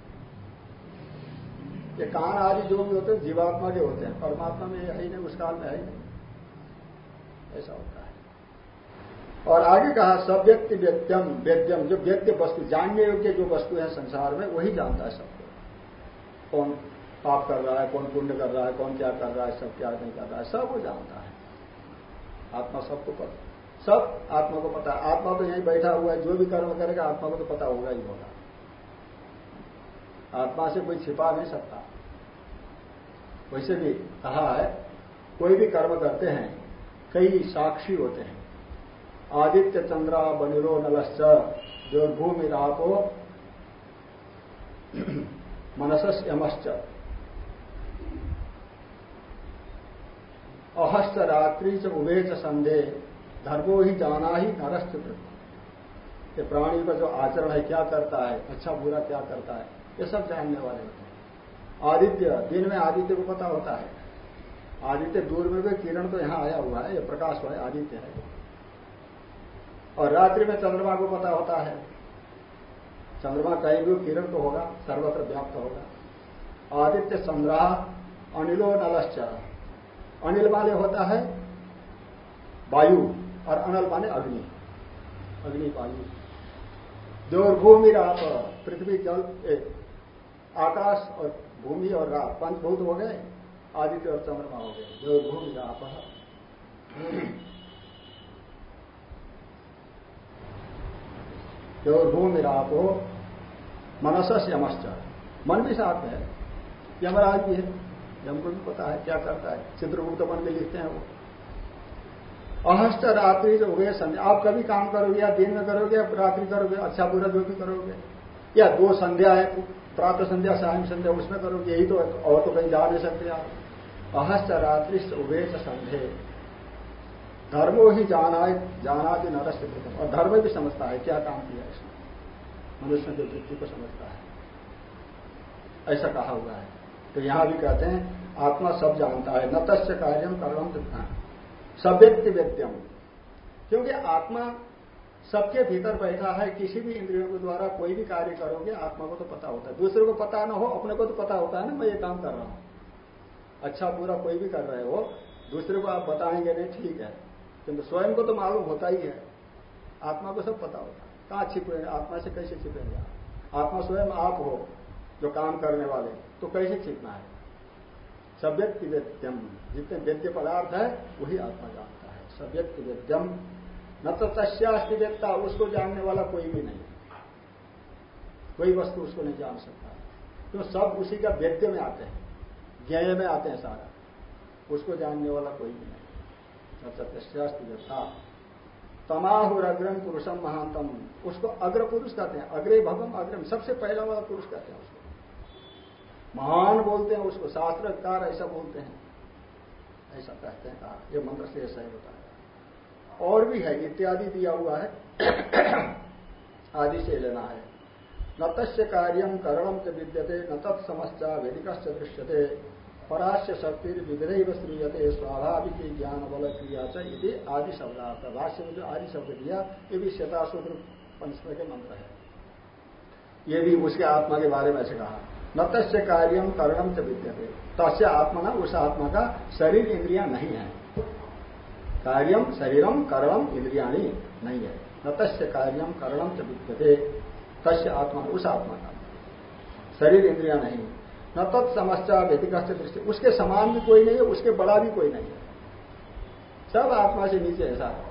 ये कान आदि जो भी होते हैं, जीवात्मा के होते हैं। परमात्मा में है ही नहीं, उस काल में है ही नहीं। ऐसा होता है। और आगे कहा, सव्यक्ति व्यक्त्यम, वेद्यम। जो व्यक्ति वस्तु, जानने योग्य जो वस्तु है संसार में, वही जानता है सबको। कौन पाप कर रहा है, कौन पुण्य कर रहा है, कौन क्या कर रहा है, सब क्या नहीं कर रहा है, सब वो जानता है। आत्मा सबको पता सब आत्मा को पता। आत्मा तो यही बैठा हुआ है, जो भी कर्म करेगा, आत्मा को तो पता होगा ही होगा। आत्मा से कोई छिपा नहीं सकता। वैसे भी कहा है, कोई भी कर्म करते हैं, कई साक्षी होते हैं। आदित्य चंद्रा बनिरो नलश्च, जो भूमि रापो मनसस यमश्च। अहस्त रात्रि च उभे च संदेह धर्मो ही जाना ही नरस्त ये प्राणी का जो आचरण है, क्या करता है? अच्छा बुरा क्या करता है? ये सब जानने वाले होते हैं। आदित्य, दिन में आदित्य को पता होता है। आदित्य दूर में भी किरण तो यहाँ आया हुआ है, ये प्रकाश हुआ है आदित्य है। और रात्रि में चंद्रमा को पता होता है। चंद्रमा कहीं भी किरण तो होगा, सर्वत्र व्याप्त होगा। आदित्य चंद्रा अनिलो नलश्च। अनिल वाले होता है वायु। और अनल माने अग्नि। अग्नि वायु। भूमि रात पृथ्वी जल आकाश और भूमि और रात पंचभूत हो गए, आदित्य और चंद्रमा हो गए। भूमि राप भूमि रापो मनसस यमश्च। मन भी साथ है। यमराज भी है। यम को भी पता है क्या करता है। चित्रगुप्त मन में लिखते हैं वो। अहस्त रात्रि जो हुए संध्या। आप कभी काम करोगे या दिन में करोगे या रात्रि करोगे अच्छा बुरा जो भी करोगे, या दो संध्या है, प्रातः संध्या, सायं संध्या, उसमें करोगे, यही तो और तो कहीं जा नहीं सकते आप। अहस्त रात्रि उभे संधे धर्मो ही जाना जाना भी नरस्त और धर्म भी समझता है, क्या काम किया इसमें मनुष्य जो वृत्ति को समझता है। ऐसा कहा हुआ है। तो यहाँ भी कहते हैं, आत्मा सब जानता है, न तस्य कार्यम कर्म सव्यक्ति व्यक्त्यम क्योंकि आत्मा सबके भीतर बैठा है, किसी भी इंद्रियों के द्वारा कोई भी कार्य करोगे, आत्मा को तो पता होता है। दूसरे को पता ना हो, अपने को तो पता होता है ना, मैं ये काम कर रहा हूँ। अच्छा पूरा कोई भी कर रहे हो, दूसरे को आप बताएँगे नहीं, ठीक है। किंतु स्वयं को तो मालूम होता ही है। आत्मा को सब पता होता है। कहाँ छिपेंगे? आत्मा से कैसे छिपेंगे आत्मा स्वयं आप हो, जो काम करने वाले तो कैसे छिपना है? सव्यक्ति वेद्यम जितने वेद्य पदार्थ है, वही आत्मा जानता है। सव्यक्ति वेद्यम न तो तस्यास्ति वेदता उसको जानने वाला कोई भी नहीं। कोई वस्तु उसको नहीं जान सकता। तो सब उसी का वेद्य में आते हैं। ज्ञ में आते हैं सारा। उसको जानने वाला कोई भी नहीं। न तस्यास्ति वेदता तमाहुर अग्रम पुरुषम महानतम उसको अग्र पुरुष कहते हैं। अग्रे भगम अग्रम सबसे पहला वाला पुरुष कहते हैं उसको। महान बोलते हैं, उसको शास्त्रकार ऐसा बोलते हैं। ऐसा कहते हैं कहा ये मंत्र से ऐसा ही बताया और भी है, इत्यादि दिया हुआ है। आदि से लेना है। न तस्य कार्यम करणम च विद्यते, न तत्समस्या वेदिक दृश्यते। पराश्य शक्ति विविध श्रूयते, स्वाभाविक ज्ञान बल क्रिया चे आदि शब्दार्थ भाष्य में जो आदि शब्द दिया, ये भी शतासूत्र पंचम के मंत्र है। ये भी उसके आत्मा के बारे में ऐसे कहा। न तस्य कार्यम करणम च विद्यते। तस्य आत्मा न उस आत्मा का शरीर इंद्रिया नहीं है। कार्यम शरीरम करणम इंद्रिया नहीं है। न तस्य कार्यम करणम च विद्यते। तस्य आत्मा उस आत्मा का शरीर इंद्रिया नहीं। न तत्समस्या व्यतिगत दृष्टि, उसके समान भी कोई नहीं है, उसके बड़ा भी कोई नहीं है। सब आत्मा से नीचे ऐसा है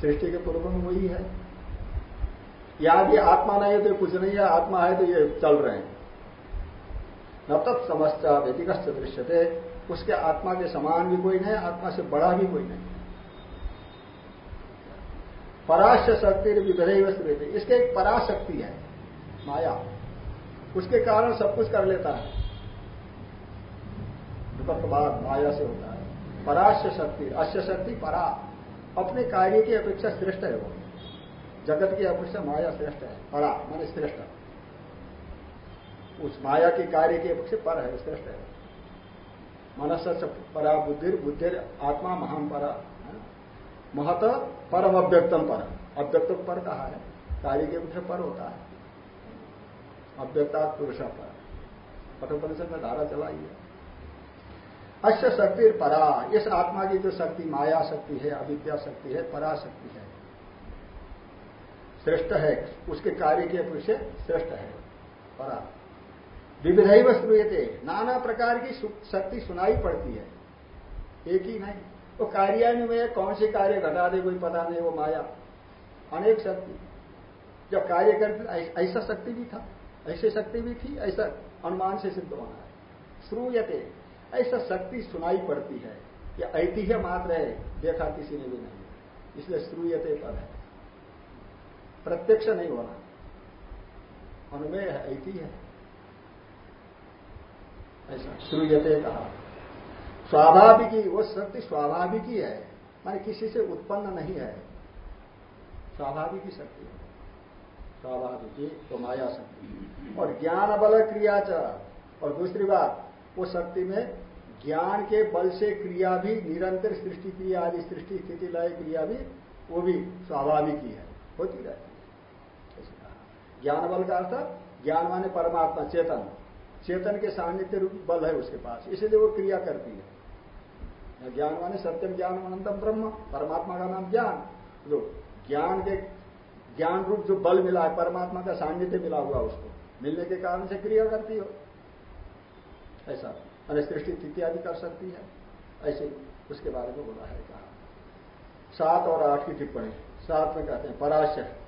सृष्टि के पूर्व में वही है। यदि आत्मा नहीं है तो कुछ नहीं है, आत्मा है तो ये चल रहे हैं। न तत् समस्या व्यतिगत दृश्य थे उसके आत्मा के समान भी कोई नहीं, आत्मा से बड़ा भी कोई नहीं। पराश्य शक्ति विधेय थे इसके एक पराशक्ति है, माया। उसके कारण सब कुछ कर लेता है। बाद माया से होता है। पराश्य शक्ति अश्य शक्ति परा। अपने कार्य की अपेक्षा श्रेष्ठ है वो। जगत की अपेक्षा माया श्रेष्ठ है बड़ा मान श्रेष्ठ। उस माया के कार्य की अपेक्षा पर है, श्रेष्ठ है। मनस परा बुद्धि बुद्धि आत्मा महान परा महत परम अव्यक्तम पर। अव्यक्तम पर कहा है? कार्य के अपेक्षा पर होता है। अव्यक्ता पुरुष पर। कठोपनिषद में धारा चलाई है। अश्य शक्ति परा, इस आत्मा की जो शक्ति, माया शक्ति है, अविद्या शक्ति है, परा शक्ति है। श्रेष्ठ है, उसके कार्य की अपेक्षा श्रेष्ठ है। परा। विविधई श्रूयते, नाना प्रकार की शक्ति सुनाई पड़ती है। एक ही नहीं, वो कार्यान्वय कौन से कार्य घटा दे, कोई पता नहीं, वो माया। अनेक शक्ति। जब कार्य करते ऐसा शक्ति भी था, ऐसी शक्ति भी थी, ऐसा अनुमान से सिद्ध होना है। श्रूयते, ऐसा शक्ति सुनाई पड़ती है। या ऐतिह्य मात्र है, देखा किसी ने भी नहीं। इसलिए श्रूयते पद है। प्रत्यक्ष नहीं होना अनुमेय है ऐतिह्य है। ऐसा। श्रूयते कहा। स्वाभाविकी, वो शक्ति स्वाभाविक ही, माने किसी से उत्पन्न नहीं है। स्वाभाविक ही शक्ति है। स्वाभाविक तो माया शक्ति। और ज्ञान बल क्रिया च। और दूसरी बात, वो शक्ति में ज्ञान के बल से क्रिया भी, निरंतर सृष्टि क्रिया आदि, सृष्टि स्थिति लय क्रिया भी, वो भी स्वाभाविक ही है, होती रहती है। ज्ञान बल का अर्थ ज्ञान माने परमात्मा, चेतन। चेतन के सान्निध्य रूप बल है उसके पास। इसलिए वो क्रिया करती है। ज्ञान माने सत्यम ज्ञान अनंतम ब्रह्म। परमात्मा का नाम ज्ञान। जो ज्ञान के ज्ञान रूप जो बल मिला है, परमात्मा का सान्निध्य मिला हुआ उसको। मिलने के कारण से क्रिया करती हो। ऐसा। मैंने सृष्टि इत्यादि कर सकती है। ऐसे उसके बारे में बोला है कहा। सात और आठ की टिप्पणी। सात में कहते हैं पराश्य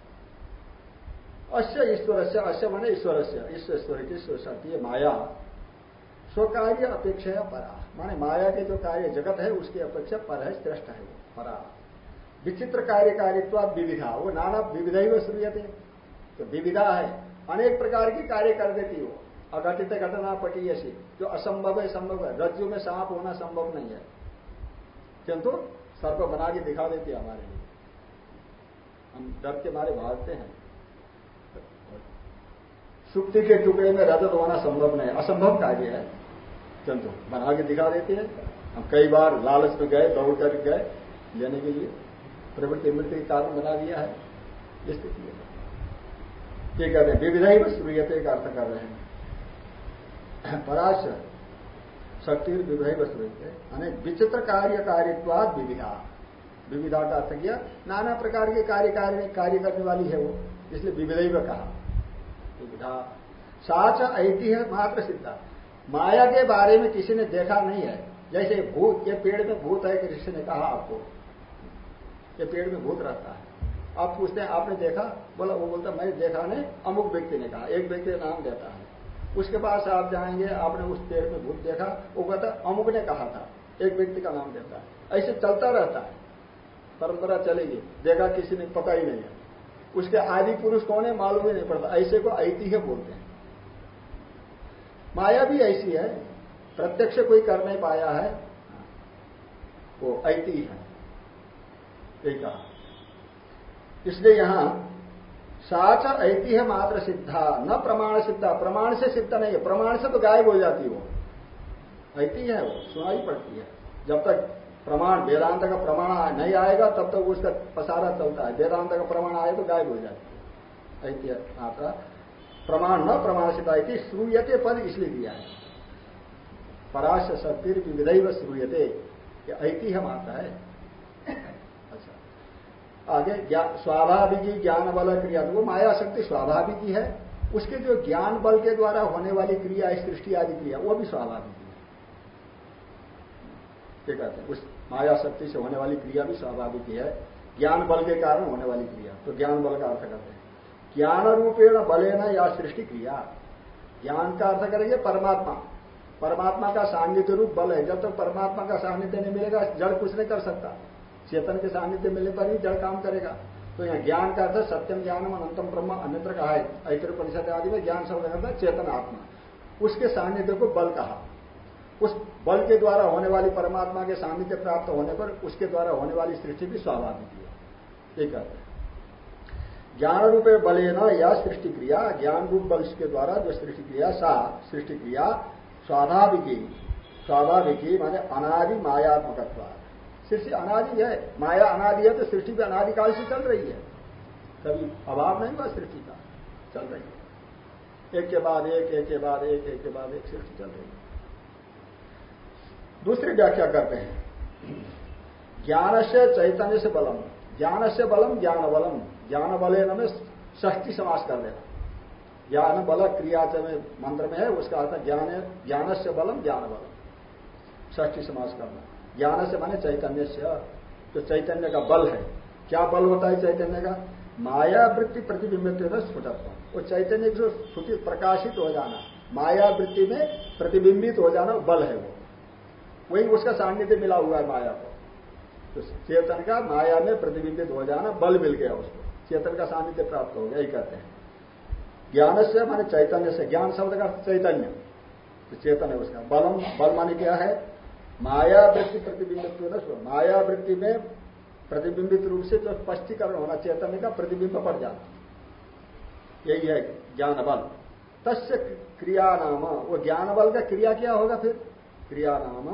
अश्य ईश्वर से अश्य माने ईश्वर से ईश्वर ईश्वर की शक्ति है माया। स्वकार्य अपेक्षा है परा। माने माया के जो कार्य जगत है, उसकी अपेक्षा पर है, श्रेष्ठ है वो, परा। विचित्र कार्य कार्यकारित्व विविधा। वो नाना विविधा ही वो श्रूयते। तो विविधा है। अनेक प्रकार की कार्य कर देती हो अघटित घटना पटी ऐसी। जो असंभव है, संभव है। रज्जु में सांप होना संभव नहीं है। किंतु, सर्प बना के दिखा देती है हमारे लिए। हम डर के मारे भागते हैं। सुक्ति के टुकड़े में रजत होना संभव नहीं असंभव कार्य है। किंतु बना के दिखा देते हैं। हम कई बार लालच में गए, दौड़ कर गए, लेने के लिए। प्रवृत्ति मृत्यु के कारण बना दिया है। स्थिति है। ये कहते हैं, विविधा ही श्रूयते का अर्थ कर रहे हैं। पराश शक्ति विविधा ही श्रूयते यानी विचित्र कार्य कार्यत्वाद विविधा। विविधा का अर्थ किया, नाना प्रकार के कार्य कार्य कार्य करने वाली है वो। इसलिए विविधा ही कहा। विविधा साच ऐतिह्य मात्र सिद्धा। माया के बारे में किसी ने देखा नहीं है। जैसे भूत, ये पेड़ में भूत है कि किसी ने कहा आपको। ये पेड़ में भूत रहता है। आप पूछते हैं आपने देखा? बोला, वो बोलता, मैं देखा नहीं। अमुक व्यक्ति ने कहा। एक व्यक्ति नाम देता है। उसके पास आप जाएँगे, आपने उस पेड़ में भूत देखा। वो कहता, अमुक ने कहा था। एक व्यक्ति का नाम देता है। ऐसे चलता रहता है। परंपरा चलेगी। देखा किसी ने, पता ही नहीं है। उसके आदि पुरुष कौन है मालूम ही नहीं पड़ता। ऐसे को ऐतिह्य बोलते हैं। माया भी ऐसी है। प्रत्यक्ष कोई कर नहीं पाया है, वो ऐतिह्य है। कहा। इसलिए यहाँ साच ऐतिह्य मात्र सिद्धा, न प्रमाण सिद्धा। प्रमाण से सिद्ध नहीं है। प्रमाण से तो गायब हो जाती वो। ऐतिह्य है वो, सुनाई पड़ती है। जब तक प्रमाण, वेदांत का प्रमाण नहीं आएगा, तब तक उसका पसारा चलता है। वेदांत का प्रमाण आए तो गायब हो जाती है। मात्रा प्रमाण न प्रमाण सिद्धा श्रूयते पद इसलिए दिया है। पराश शक्ति विविध श्रूयते। ऐतिह्य मात्रा है। आगे स्वाभाविक ज्ञान बल क्रिया। वो माया शक्ति स्वाभाविक ही। है उसके जो ज्ञान बल के द्वारा होने वाली क्रिया है सृष्टि आदि क्रिया, वो भी स्वाभाविक ही। है कहते हैं। उस माया शक्ति से होने वाली क्रिया भी स्वाभाविक ही है। ज्ञान बल के कारण होने वाली क्रिया। तो ज्ञान बल का अर्थ करते हैं। ज्ञान रूपेण बले न या सृष्टि क्रिया। ज्ञान का अर्थ करेंगे परमात्मा। परमात्मा का सान्निध्य रूप बल है। जब तक तो परमात्मा का सान्निध्य नहीं मिलेगा, जड़ कुछ नहीं कर सकता। चेतन के सानिध्य मिलने पर ही जड़ काम करेगा। तो यहाँ ज्ञान का अर्थ सत्यम ज्ञानम अनंतम ब्रह्म अन्यत्र कहा है। ऐतर परिषद आदि में ज्ञान शब्द चेतन आत्मा। उसके सानिध्य को बल कहा। उस बल के द्वारा होने वाली परमात्मा के सानिध्य प्राप्त होने पर उसके द्वारा होने वाली सृष्टि भी स्वाभाविक है एक अर्थ ज्ञान रूपे बले न या सृष्टि क्रिया, ज्ञान रूप बल के द्वारा जो सृष्टि क्रिया, सा सृष्टि क्रिया, स्वाभाविकी स्वाभाविकी माने अनादि मायात्मक सृष्टि अनादि है, माया अनादि है तो सृष्टि भी अनादिकाल से चल रही है। कभी अभाव नहीं हुआ सृष्टि का, चल रही है। एक के बाद एक एक के बाद एक एक के बाद एक सृष्टि चल रही है। दूसरी व्याख्या करते हैं। ज्ञान से चैतन्य से बलम। ज्ञान से बलम ज्ञान बलम ज्ञान बले में षष्टी समास कर लेना ज्ञान, बल, क्रिया मंत्र में है, उसका अर्थ ज्ञान ज्ञान से बलम ज्ञान बलम ष्ठी समाज करना ज्ञान से माने चैतन्य से जो चैतन्य का बल है। क्या बल होता है चैतन्य का? माया वृत्ति प्रतिबिंबित स्फुटत्व। वो चैतन्य जो प्रकाशित हो जाना माया वृत्ति में प्रतिबिंबित हो जाना बल है वो। वही उसका सान्निध्य मिला हुआ है माया को। तो चेतन का माया में प्रतिबिंबित हो जाना बल मिल गया उसको। चेतन का सान्निध्य प्राप्त हो गया, यही कहते हैं। ज्ञान से माने चैतन्य से, ज्ञान शब्द का चैतन्य। तो चेतन है उसका। बलम, बल माने क्या है? माया वृत्ति प्रतिबिंबित माया वृत्ति में प्रतिबिंबित रूप से जो स्पष्टीकरण होना चैतन्य का प्रतिबिंब पड़ जाता यही है ज्ञान बल। तस् क्रिया नाम। वो ज्ञान बल का क्रिया क्या होगा फिर? क्रिया नाम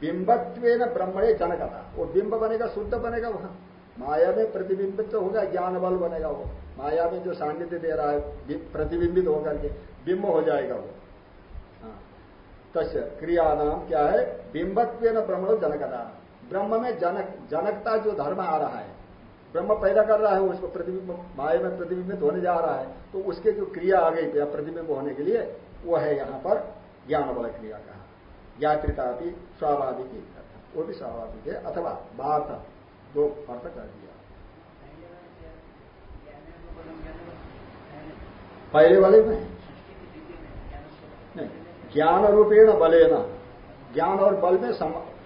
बिंबत्व ब्रह्मणे जनकता। वो बिंब बनेगा, शुद्ध बनेगा वहाँ। माया में प्रतिबिंबित तो होगा, ज्ञान बल बनेगा वो। माया में जो सान्निध्य दे रहा है प्रतिबिंबित होकर के बिंब हो जाएगा वो। हाँ। क्रिया नाम क्या है? बिंबत्व ब्रह्मणो जनकता। ब्रह्म में जनक, जनकता जो धर्म आ रहा है, ब्रह्म पैदा कर रहा है, उसको प्रतिबिंब, माया में प्रतिबिंबित होने जा रहा है तो उसके जो क्रिया आ गई प्रतिबिंब होने के लिए, वो है यहाँ पर ज्ञान बल क्रिया कहा। ज्ञात्रिता भी स्वाभाविक वो भी स्वाभाविक है, अथवा बात दो अर्थ कर दिया। पहले वाले में? नहीं, ज्ञान रूपेण बलेना। ज्ञान और बल में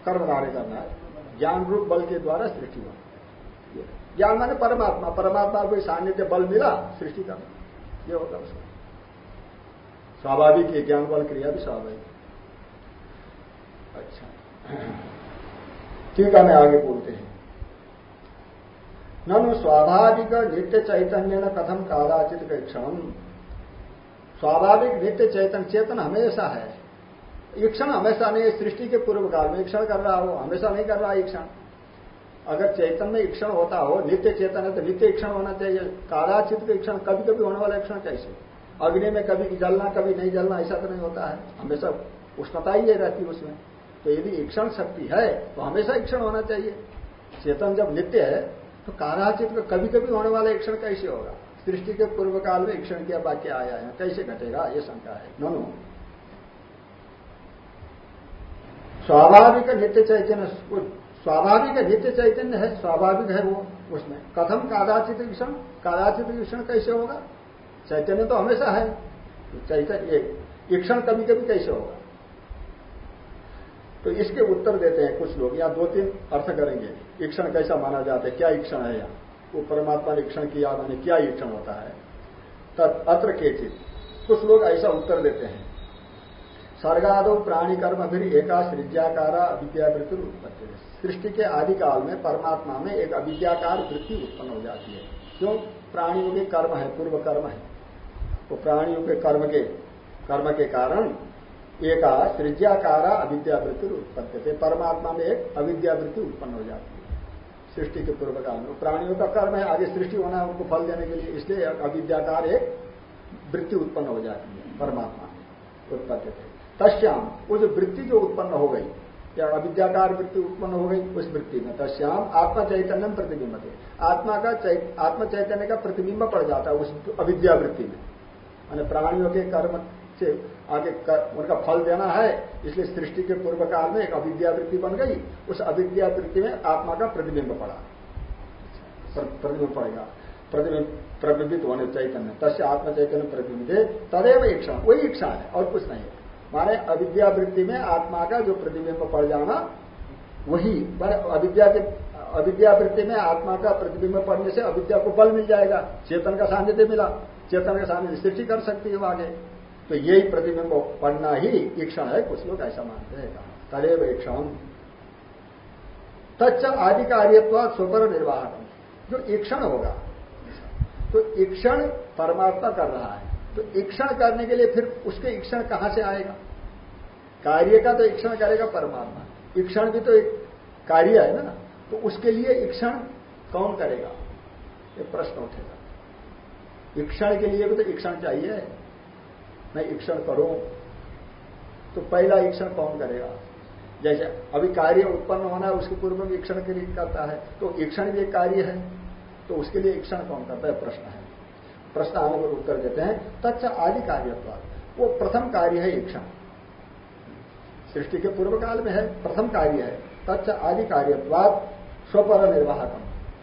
कर्म कार्य करना है। ज्ञान रूप बल के द्वारा सृष्टि होना ज्ञान माने परमात्मा। परमात्मा को सान्निध्य बल मिला, सृष्टि करना। ये होता उसका। स्वाभाविक है, ज्ञान बल क्रिया भी स्वाभाविक अच्छा। है, मैं आगे बोलते हैं। ननु स्वाभाविक नित्य चैतन्य न कथम कादाचित क्षण स्वाभाविक नित्य चैतन चेतन हमेशा है। ईक्षण हमेशा नहीं, सृष्टि के पूर्व काल में ईक्षण कर रहा हो, हमेशा नहीं कर रहा ईक्षण अगर चैतन में ईक्षण होता हो, नित्य चेतन है तो नित्य ईक्षण होना चाहिए। कादाचित ईक्षण कभी कभी होने वाला ईक्षण कैसे? अग्नि में कभी जलना, कभी नहीं जलना, ऐसा तो नहीं होता है। हमेशा उष्णता ही रहती है उसमें। तो यदि ईक्षण शक्ति है तो हमेशा ईक्षण होना चाहिए। चेतन जब नित्य है तो कादाचित का कभी कभी होने वाला ईक्षण कैसे होगा? सृष्टि के पूर्व काल में ईक्षण किया वाक्य आया है। कैसे घटेगा? ये शंका है। ननु स्वाभाविक नित्य चैतन्य स्वाभाविक नित्य चैतन्य है, स्वाभाविक है वो उसमें। कथम कादाचित ईक्षण कादाचित ईक्षण कैसे होगा? चैतन्य तो हमेशा है। तो चैतन्य ईक्षण कभी कभी कैसे होगा? तो इसके उत्तर देते हैं कुछ लोग। या दो तीन अर्थ करेंगे। ईक्षण कैसा माना जाता है? क्या ईक्षण है यहाँ? वो परमात्मा ने ईक्षण किया मैंने क्या ईक्षण होता है? अत्र केचित। कुछ लोग ऐसा उत्तर देते हैं। स्वर्गादो प्राणी कर्म फिर एका सृज्याकारा अविद्यावृत्ति उत्पत्ति सृष्टि के आदि काल में परमात्मा में एक अविद्याकार वृत्ति उत्पन्न हो जाती है। क्यों? प्राणियों के कर्म है, पूर्व कर्म है। तो प्राणियों के कर्म के कर्म के कारण एक सृज्याकारा अविद्यावृत्ति उत्पत्ति थे। परमात्मा में एक अविद्यावृत्ति उत्पन्न हो जाती है। सृष्टि के पूर्व काल में। प्राणियों का कर्म है, आगे सृष्टि होना है, उनको फल देने के लिए। इसलिए अविद्याकार एक वृत्ति उत्पन्न हो जाती है, परमात्मा में उत्पत्ति थे। तस्याम वो जो वृत्ति जो उत्पन्न हो गई, या अविद्याकार वृत्ति उत्पन्न हो गई, उस वृत्ति में। तस्याम आत्मा चैतन्य प्रतिबिंब थे। आत्मा का आत्म चैतन्य का प्रतिबिंब पड़ जाता है उस अविद्या वृत्ति में। मैंने प्राणियों के कर्म से आगे कर, उनका फल देना है इसलिए सृष्टि के पूर्व काल में एक अविद्यावृत्ति बन गई उस अविद्यावृत्ति में आत्मा का प्रतिबिंब पड़ा। प्रतिबिंब पड़ेगा। प्रतिबिंब प्रतिबिंबित होने चैतन्य तस्य आत्म चैतन्य प्रतिबिंब तदेव इच्छा वही इच्छा है और कुछ नहीं। है माने अविद्यावृत्ति में आत्मा का जो प्रतिबिंब पड़ जाना वही अविद्या के अविद्यावृत्ति में आत्मा का प्रतिबिंब पड़ने से अविद्या को बल मिल जाएगा चेतन का सानिध्य मिला। चेतन का सानिध्य सृष्टि कर सकती है वो आगे। तो यही प्रतिबिंब पढ़ना ही ईक्षण है, कुछ लोग ऐसा मानते हैं। कहा तदेव ईक्षण तच्च आदि कार्यत्व स्वपर निर्वाह जो ईक्षण होगा तो ईक्षण परमात्मा कर रहा है। तो ईक्षण करने के लिए फिर उसके ईक्षण कहाँ से आएगा? कार्य का तो ईक्षण करेगा परमात्मा। ईक्षण भी तो एक कार्य है ना? तो उसके लिए ईक्षण कौन करेगा? ये प्रश्न उठेगा। ईक्षण के लिए भी तो ईक्षण चाहिए। मैं ईक्षण करूँ तो पहला ईक्षण कौन करेगा? जैसे अभी कार्य उत्पन्न होना है, उसके पूर्व में ईक्षण के लिए करता है तो ईक्षण भी एक कार्य है तो उसके लिए ईक्षण कौन करता है? प्रश्न है। प्रश्न आने पर उत्तर देते हैं तत्च आदि कार्य वो प्रथम कार्य है इच्छा सृष्टि के पूर्व काल में है, प्रथम कार्य है तत्च आदि कार्यवाद स्वपर निर्वाह निर्वाहकम।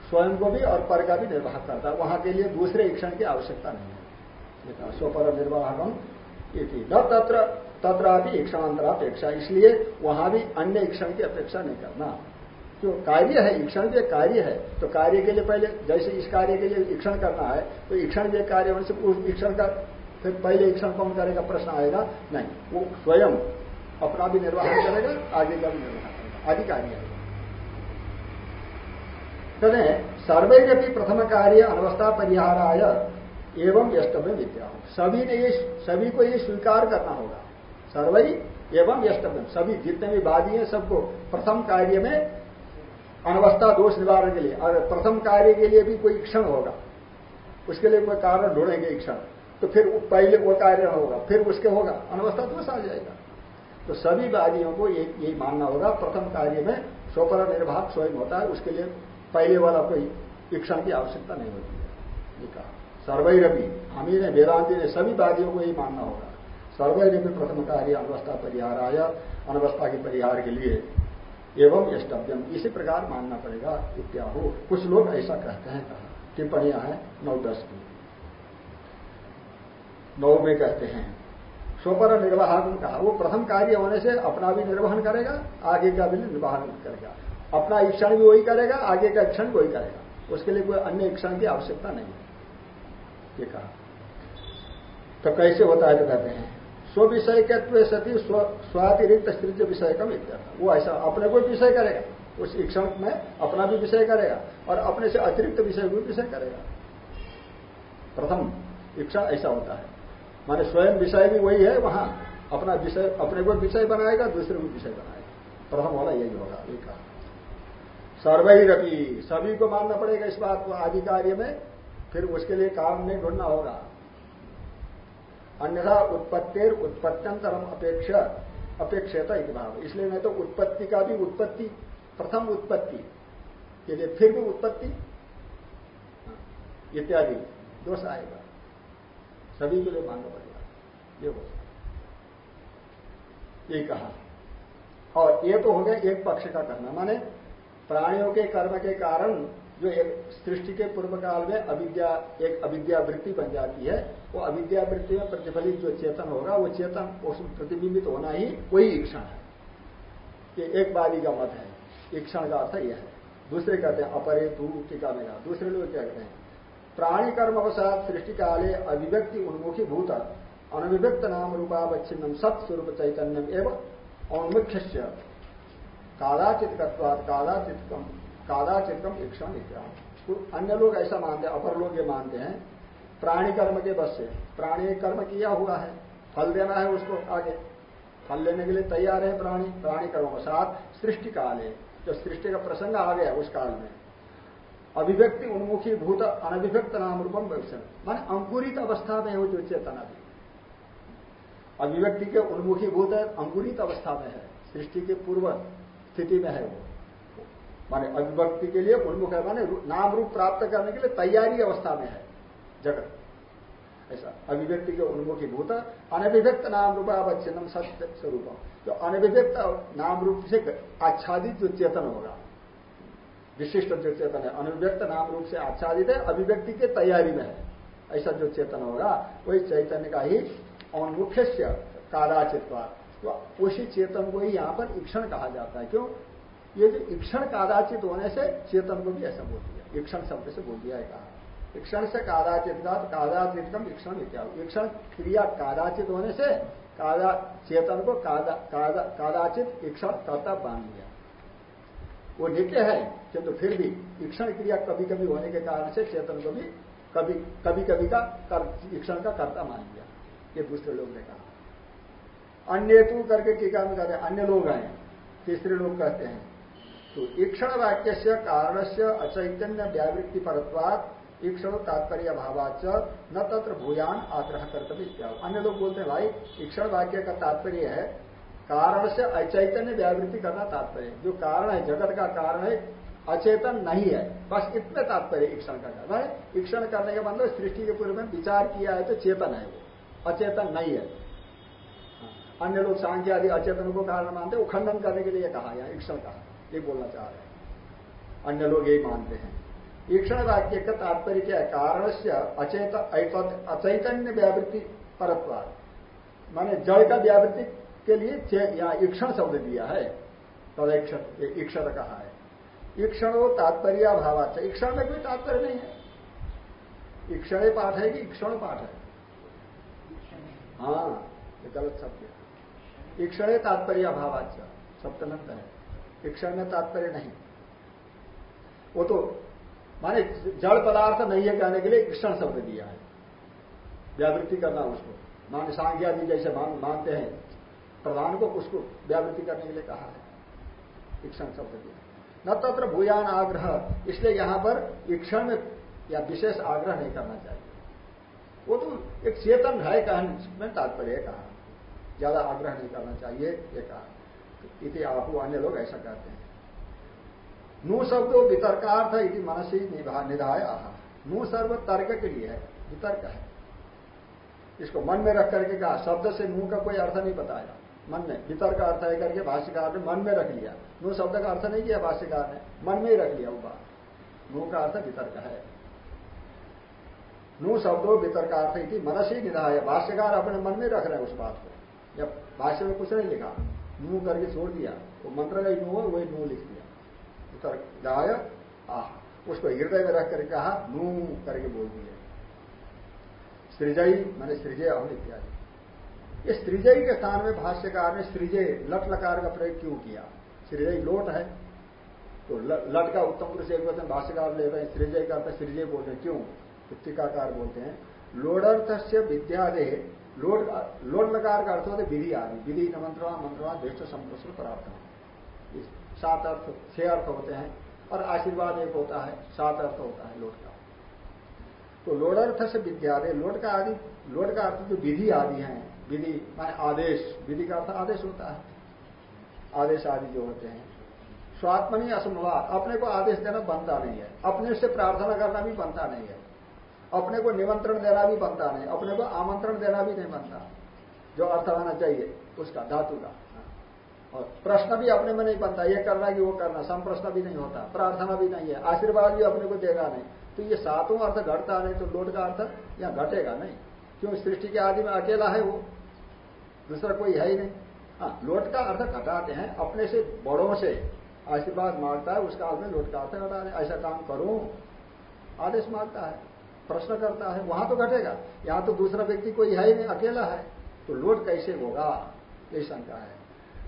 स्वयं को भी और पर का भी निर्वाह करता है, वहाँ के लिए दूसरे ईक्षण की आवश्यकता नहीं है। स्वपर निर्वाहकम न तत्र ईक्षणांतरापेक्षा इसलिए वहाँ भी अन्य ईक्षण की अपेक्षा नहीं करना। जो कार्य है ईक्षण भी कार्य है तो कार्य के लिए पहले, जैसे इस कार्य के लिए ईक्षण करना है तो ईक्षण भी एक कार्य होने से उस ईक्षण का, फिर पहले ईक्षण कौन करेगा? प्रश्न आएगा, नहीं। वो स्वयं अपना भी निर्वाहन करेगा, आगे का भी निर्वाहन करेगा। आदि कार्य सर्वैरपी प्रथम कार्य अनवस्था परिहाराय एवं यष्टव्य विद्या। सभी ने ये सभी को ये स्वीकार करना होगा। सर्वई एवं यष्टव्य सभी जितने भी वादी हैं, सबको प्रथम कार्य में अनवस्था दोष निवारण के लिए, अगर प्रथम कार्य के लिए भी कोई क्षण होगा, उसके लिए कोई कारण ढूंढेंगे क्षण तो फिर पहले वो कार्य होगा, फिर उसके होगा, अनवस्था दोष आ जाएगा। तो सभी वादियों को यही मानना होगा, प्रथम कार्य में स्वपर निर्भाग स्वयं होता है, उसके लिए पहले वाला कोई इक्षण की आवश्यकता नहीं होती है। ये कहा। सर्वैरपी हम ही ने वेदांति ने सभी वादियों को यही मानना होगा। सर्वैरपी प्रथम कार्य अनवस्था परिहार आया अनवस्था के परिहार के लिए एवं यष्टव्यम। इसी प्रकार मानना पड़ेगा, इत्याहो। कुछ लोग ऐसा कहते हैं कहा टिप्पणियाँ हैं, नौ दस की। नौ में कहते हैं, स्वपर निर्वाहन कहा वो प्रथम कार्य होने से अपना भी निर्वहन करेगा, आगे का भी निर्वाहन करेगा। अपना इक्षण भी वही करेगा, आगे का क्षण वही करेगा। उसके लिए कोई अन्य इक्षण की आवश्यकता नहीं ये कहा। तो कैसे होता है तो कहते हैं, स्व विषय के सती स्वातिरिक्त स्त्रीज विषय का इत्यर्थ वो ऐसा अपने को विषय करेगा, उस क्षण में अपना भी विषय करेगा और अपने से अतिरिक्त विषय को विषय करेगा। प्रथम इच्छा ऐसा होता है। माने स्वयं विषय भी वही है, वहाँ अपना विषय, अपने को विषय बनाएगा, दूसरे को विषय बनाएगा। प्रथम वाला यही होगा कहा। सर्वैरपी, सभी को मानना पड़ेगा इस बात को, आदि कार्य में फिर उसके लिए काम नहीं ढूंढना होगा। अन्यथा उत्पत्तिर उत्पत्त्यंतरम अपेक्षा, अपेक्षता भाव। इसलिए नहीं तो उत्पत्ति का भी उत्पत्ति, प्रथम उत्पत्ति लिए फिर भी उत्पत्ति इत्यादि, दोष आएगा। सभी के लिए मानना पड़ेगा। ये हो ये कहा। और ये तो हो गया एक पक्ष का करना माने प्राणियों के कर्म के कारण जो एक सृष्टि के पूर्व काल में अविद्या, एक अविद्या वृत्ति बन जाती है, वो अविद्या वृत्ति में प्रतिफलित जो चेतन होगा, वो चेतन उसमें प्रतिबिंबित होना ही वही ईक्षण है। ये एक बारी का मत है। ईक्षण का अर्थ यह है। दूसरे कहते हैं, अपरे तू टीका में दूसरे लोग क्या कहते हैं, प्राणी कर्म अवसाद, सृष्टि काले, अभिव्यक्ति उन्मुखी भूत अनविव्यक्त नाम रूपावच्छिन्नम सत स्वरूप चैतन्यम एवं उन्मुख्य कादाचित कादाचित कादाचितम इक्षण इत्यादि अन्य लोग ऐसा मानते हैं, अपर लोग ये मानते हैं, प्राणी कर्म के बस से। प्राणी कर्म किया हुआ है, फल देना है उसको आगे। फल लेने के लिए तैयार है प्राणी प्राणी कर्म के साथ सृष्टि काल है। जो सृष्टि का प्रसंग आ गया उस काल में, अभिव्यक्ति उन्मुखी भूत अनभिव्यक्त नाम रूपम भविष्य। मान अंकुरित अवस्था में हो जो चेतना भी अभिव्यक्ति के उन्मुखी भूत अंकुरित अवस्था में है, सृष्टि के पूर्व स्थिति में है वो। माने अभिव्यक्ति के लिए उन्मुख है, माने नाम रूप प्राप्त करने के लिए तैयारी अवस्था में है, जगत। ऐसा, अभिव्यक्ति के उन्मुखी भूत, अनभिव्यक्त नाम रूप अवच्छिन्नम सत्य स्वरूप। जो अनभिव्यक्त नाम रूप से आच्छादित जो चेतन होगा, विशिष्ट जो चेतन है, अनभिव्यक्त नाम रूप से आच्छादित है, अभिव्यक्ति के तैयारी में है। ऐसा जो चेतन होगा, वही चैतन्य का ही उन्मुख्य कादाचित तो उसी चेतन को ही यहाँ पर ईक्षण कहा जाता है। क्यों? ये जो ईक्षण कादाचित होने से चेतन को भी ऐसा बोल दिया ईक्षण शब्द से बोल दिया है कहा। ईक्षण से कादाचित का कादाचित कम ईक्षण ईक्षण क्रिया कादाचित होने से कादा चेतन को कादा, कादा, कादाचित ईक्षण कर्ता बाँध लिया वो नित्य है किंतु फिर भी ईक्षण क्रिया कभी कभी होने के कारण से चेतन को भी कभी कभी कभी का ईक्षण का कर्ता मान लिया ये दूसरे लोग ने कहा। अन्य तू करके टीका में कहते हैं अन्य लोग आए तीसरे लोग कहते हैं तो ईक्षण वाक्य से कारण से अचैतन्य व्यावृत्ति परत्वाद ईक्षण तात्पर्य भावाच न तत्र भूयान आग्रह कर्तव्य अन्य लोग बोलते हैं, भाई ईक्षण वाक्य का तात्पर्य है कारण से अचैतन्य व्यावृत्ति करना तात्पर्य जो कारण है, जगत का कारण है, अचेतन नहीं है। बस इतने तात्पर्य ईक्षण का करना है। ईक्षण करने का मतलब सृष्टि के पूर्व में विचार किया है तो चेतन है वो। अचेतन नहीं है। अन्य लोग सांख्य आदि अचेतन को कारण मानते हैं, वो खंडन करने के लिए कहा, या ईक्षण कहा। ये बोलना चाह रहे हैं। अन्य लोग यही मानते हैं। ईक्षण वाक्य का तात्पर्य क्या है? कारण से अचेत अचैतन्य व्यावृत्ति परत्वाद। माने जड़ का व्यावृत्ति के लिए यहाँ ईक्षण शब्द दिया है। तदेक्षण ईक्षण कहा है। ईक्षण वो तात्पर्य भावाच ईक्षण में कोई तात्पर्य नहीं है। ईक्षण पाठ है कि ईक्षण पाठ है? हाँ गलत शब्द है। ईक्षण तात्पर्य भावाच सप्तनंत है। ईक्षण में तात्पर्य नहीं। वो तो माने जड़ पदार्थ नहीं है कहने के लिए ईक्षण शब्द दिया है। व्यावृत्ति करना उसको। मान सांख्या भी जैसे मान, मानते हैं प्रधान को उसको व्यावृत्ति करने के लिए कहा है। ईक्षण शब्द दिया। न तत्र भूयान आग्रह इसलिए यहाँ पर ईक्षण में या विशेष आग्रह नहीं करना चाहिए। वो तो एक चेतन है कहने में तात्पर्य कहा। ज़्यादा आग्रह नहीं करना चाहिए ये कहा। इति आपू अन्य लोग ऐसा कहते हैं। नू शब्दों वितर्कार्थ इति मनसी निधाय। आह नू सर्व तर्क के लिए है, वितर्क है। इसको मन में रख करके कहा, शब्द से मुँह का कोई अर्थ नहीं बताया। मन में वितर्क अर्थ है करके भाष्यकार ने मन में रख लिया। नू शब्द का अर्थ नहीं किया भाष्यकार ने, मन में ही रख लिया वो बात। नू का अर्थ वितर्क है। नू शब्दों वितर्कार्थ इति मनसी निधाय। भाष्यकार अपने मन में रख रहे हैं उस बात को। या भाष्य में कुछ नहीं लिखा। नू करके छोड़ दिया। वो मंत्र का ही नू है वही नू लिख दिया। उत्तर गाय आह। उसको हृदय में रख करके कहा, नू करके बोल दिया। सृजई मैंने सृजय अहम इत्यादि। इस सृजई के स्थान में भाष्यकार ने सृजय, लट लकार का प्रयोग क्यों किया? सृजय लोट है। तो लट का उत्तम पुरुष एक वचन भाष्यकार ले रहे हैं सृजय का सृजय बोलते हैं। क्यों? तो टीकाकार बोलते हैं। लोडर्थ से विद्यादे लोड लोट लकार का अर्थ होता है विधि आदि। विधि मंत्रमा मंत्रवा दृष्ट संप्रश्न प्राप्त हो सात अर्थ, छह अर्थ होते हैं और आशीर्वाद एक होता है, सात अर्थ होता है लोट का। तो लोड अर्थ से विद्यादे लोट का आदि लोट का अर्थ जो विधि आदि है, विधि माने आदेश, विधि का अर्थ आदेश होता है। आदेश आदि जो होते हैं। स्वात्मनी असंभवात, अपने को आदेश देना बनता नहीं है। अपने से प्रार्थना करना भी बनता नहीं है। अपने को निमंत्रण देना भी बनता नहीं, अपने को आमंत्रण देना भी नहीं बनता। जो अर्थ आना चाहिए, उसका, धातु का। और प्रश्न भी अपने में नहीं बनता, ये करना कि वो करना, संप्रश्न भी नहीं होता, प्रार्थना भी नहीं है, आशीर्वाद भी अपने को देगा नहीं। तो ये सातों अर्थ घटता नहीं तो लोट का अर्थ या घटेगा नहीं। क्यों? सृष्टि के आदि में अकेला है वो। दूसरा कोई है ही नहीं। हाँ लोट का अर्थ घटाते हैं, अपने से, बड़ों से आशीर्वाद माँगता है उस काल में लोट का अर्थ घटा ऐसा काम करूँ, आदेश माँगता है। प्रश्न करता है, वहाँ तो घटेगा। यहाँ तो दूसरा व्यक्ति कोई है ही नहीं, अकेला है। तो लोट कैसे होगा? ये शंका है।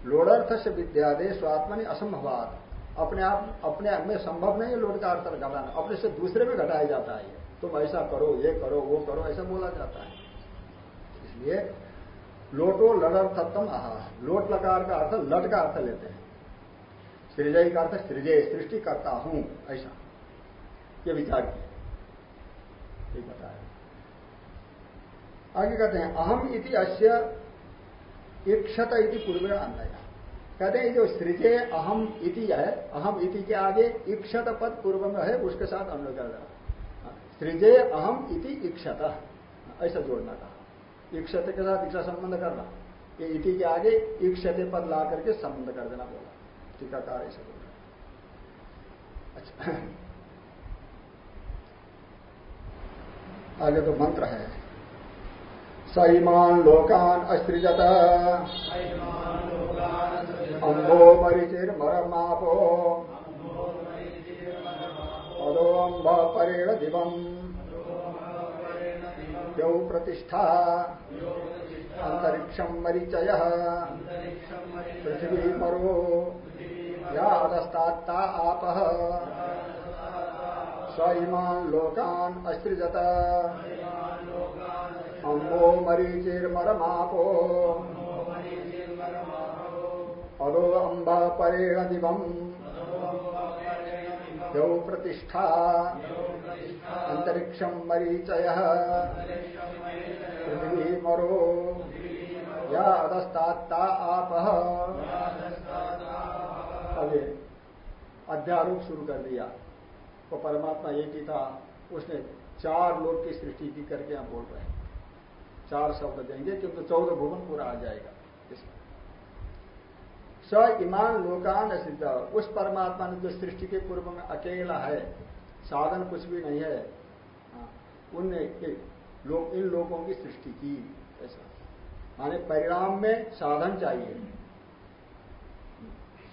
लोड़र्थ से विद्यादे स्वात्मा ने असंभवाद अपने आप अपने आप में संभव नहीं है लोट का अर्थ घटाना। अपने से दूसरे में घटाया जाता है। तुम ऐसा करो, ये करो, वो करो, ऐसा बोला जाता है। इसलिए लोटो लड़र्थत्म आहा। लोट लकार का अर्थ, लट का अर्थ लेते हैं। सृजय का अर्थ, सृजय सृष्टि करता हूँ, ऐसा। ये विचार किया। ये बताया आगे कहते हैं, अहम इति अश्य इक्षत इति पूर्व अन्वय कहते हैं जो सृजय अहम इति है, अहम इति के आगे इक्षत पद पूर्व में है, उसके साथ अन्वय कर देना सृजय अहम इति इक्षत, ऐसा जोड़ना कहा इक्षत के साथ इच्छा संबंध करना। ये इति के आगे इक्षत पद ला करके संबंध कर देना बोला। टीकाकार ऐसा बोल रहा अच्छा आगे तो मंत्र है। सईमान लोकान अस्त्रिजत। अम्बो मरिचिर्मरमापो। अदोऽम्ब परेण दिवम्। यौ प्रतिष्ठा। अन्तरिक्षम् मरीचयः। पृथिवी मरो यादस्तात्ता आपः। स इमान् लोकान् अस्त्रिजत अम्बो मरीचिर्मरमापो अदो अम्ब परेण दिवम् यौ प्रतिष्ठा। अन्तरिक्षम् मरीचयः। पृथिवी मरो। या अधस्तात्ता आपः। अध्यारोप शुरू कर दिया। वो परमात्मा एक ही था उसने चार लोग की सृष्टि की करके यहाँ बोल रहे हैं। चार शब्द देंगे किंतु चौदह भुवन पूरा आ जाएगा। इसमें स ईमान लोकान सिद्ध। उस परमात्मा ने जो सृष्टि के पूर्व में अकेला है साधन कुछ भी नहीं है हाँ, उनने लोग इन लोगों की सृष्टि की। ऐसा। माने परिणाम में साधन चाहिए।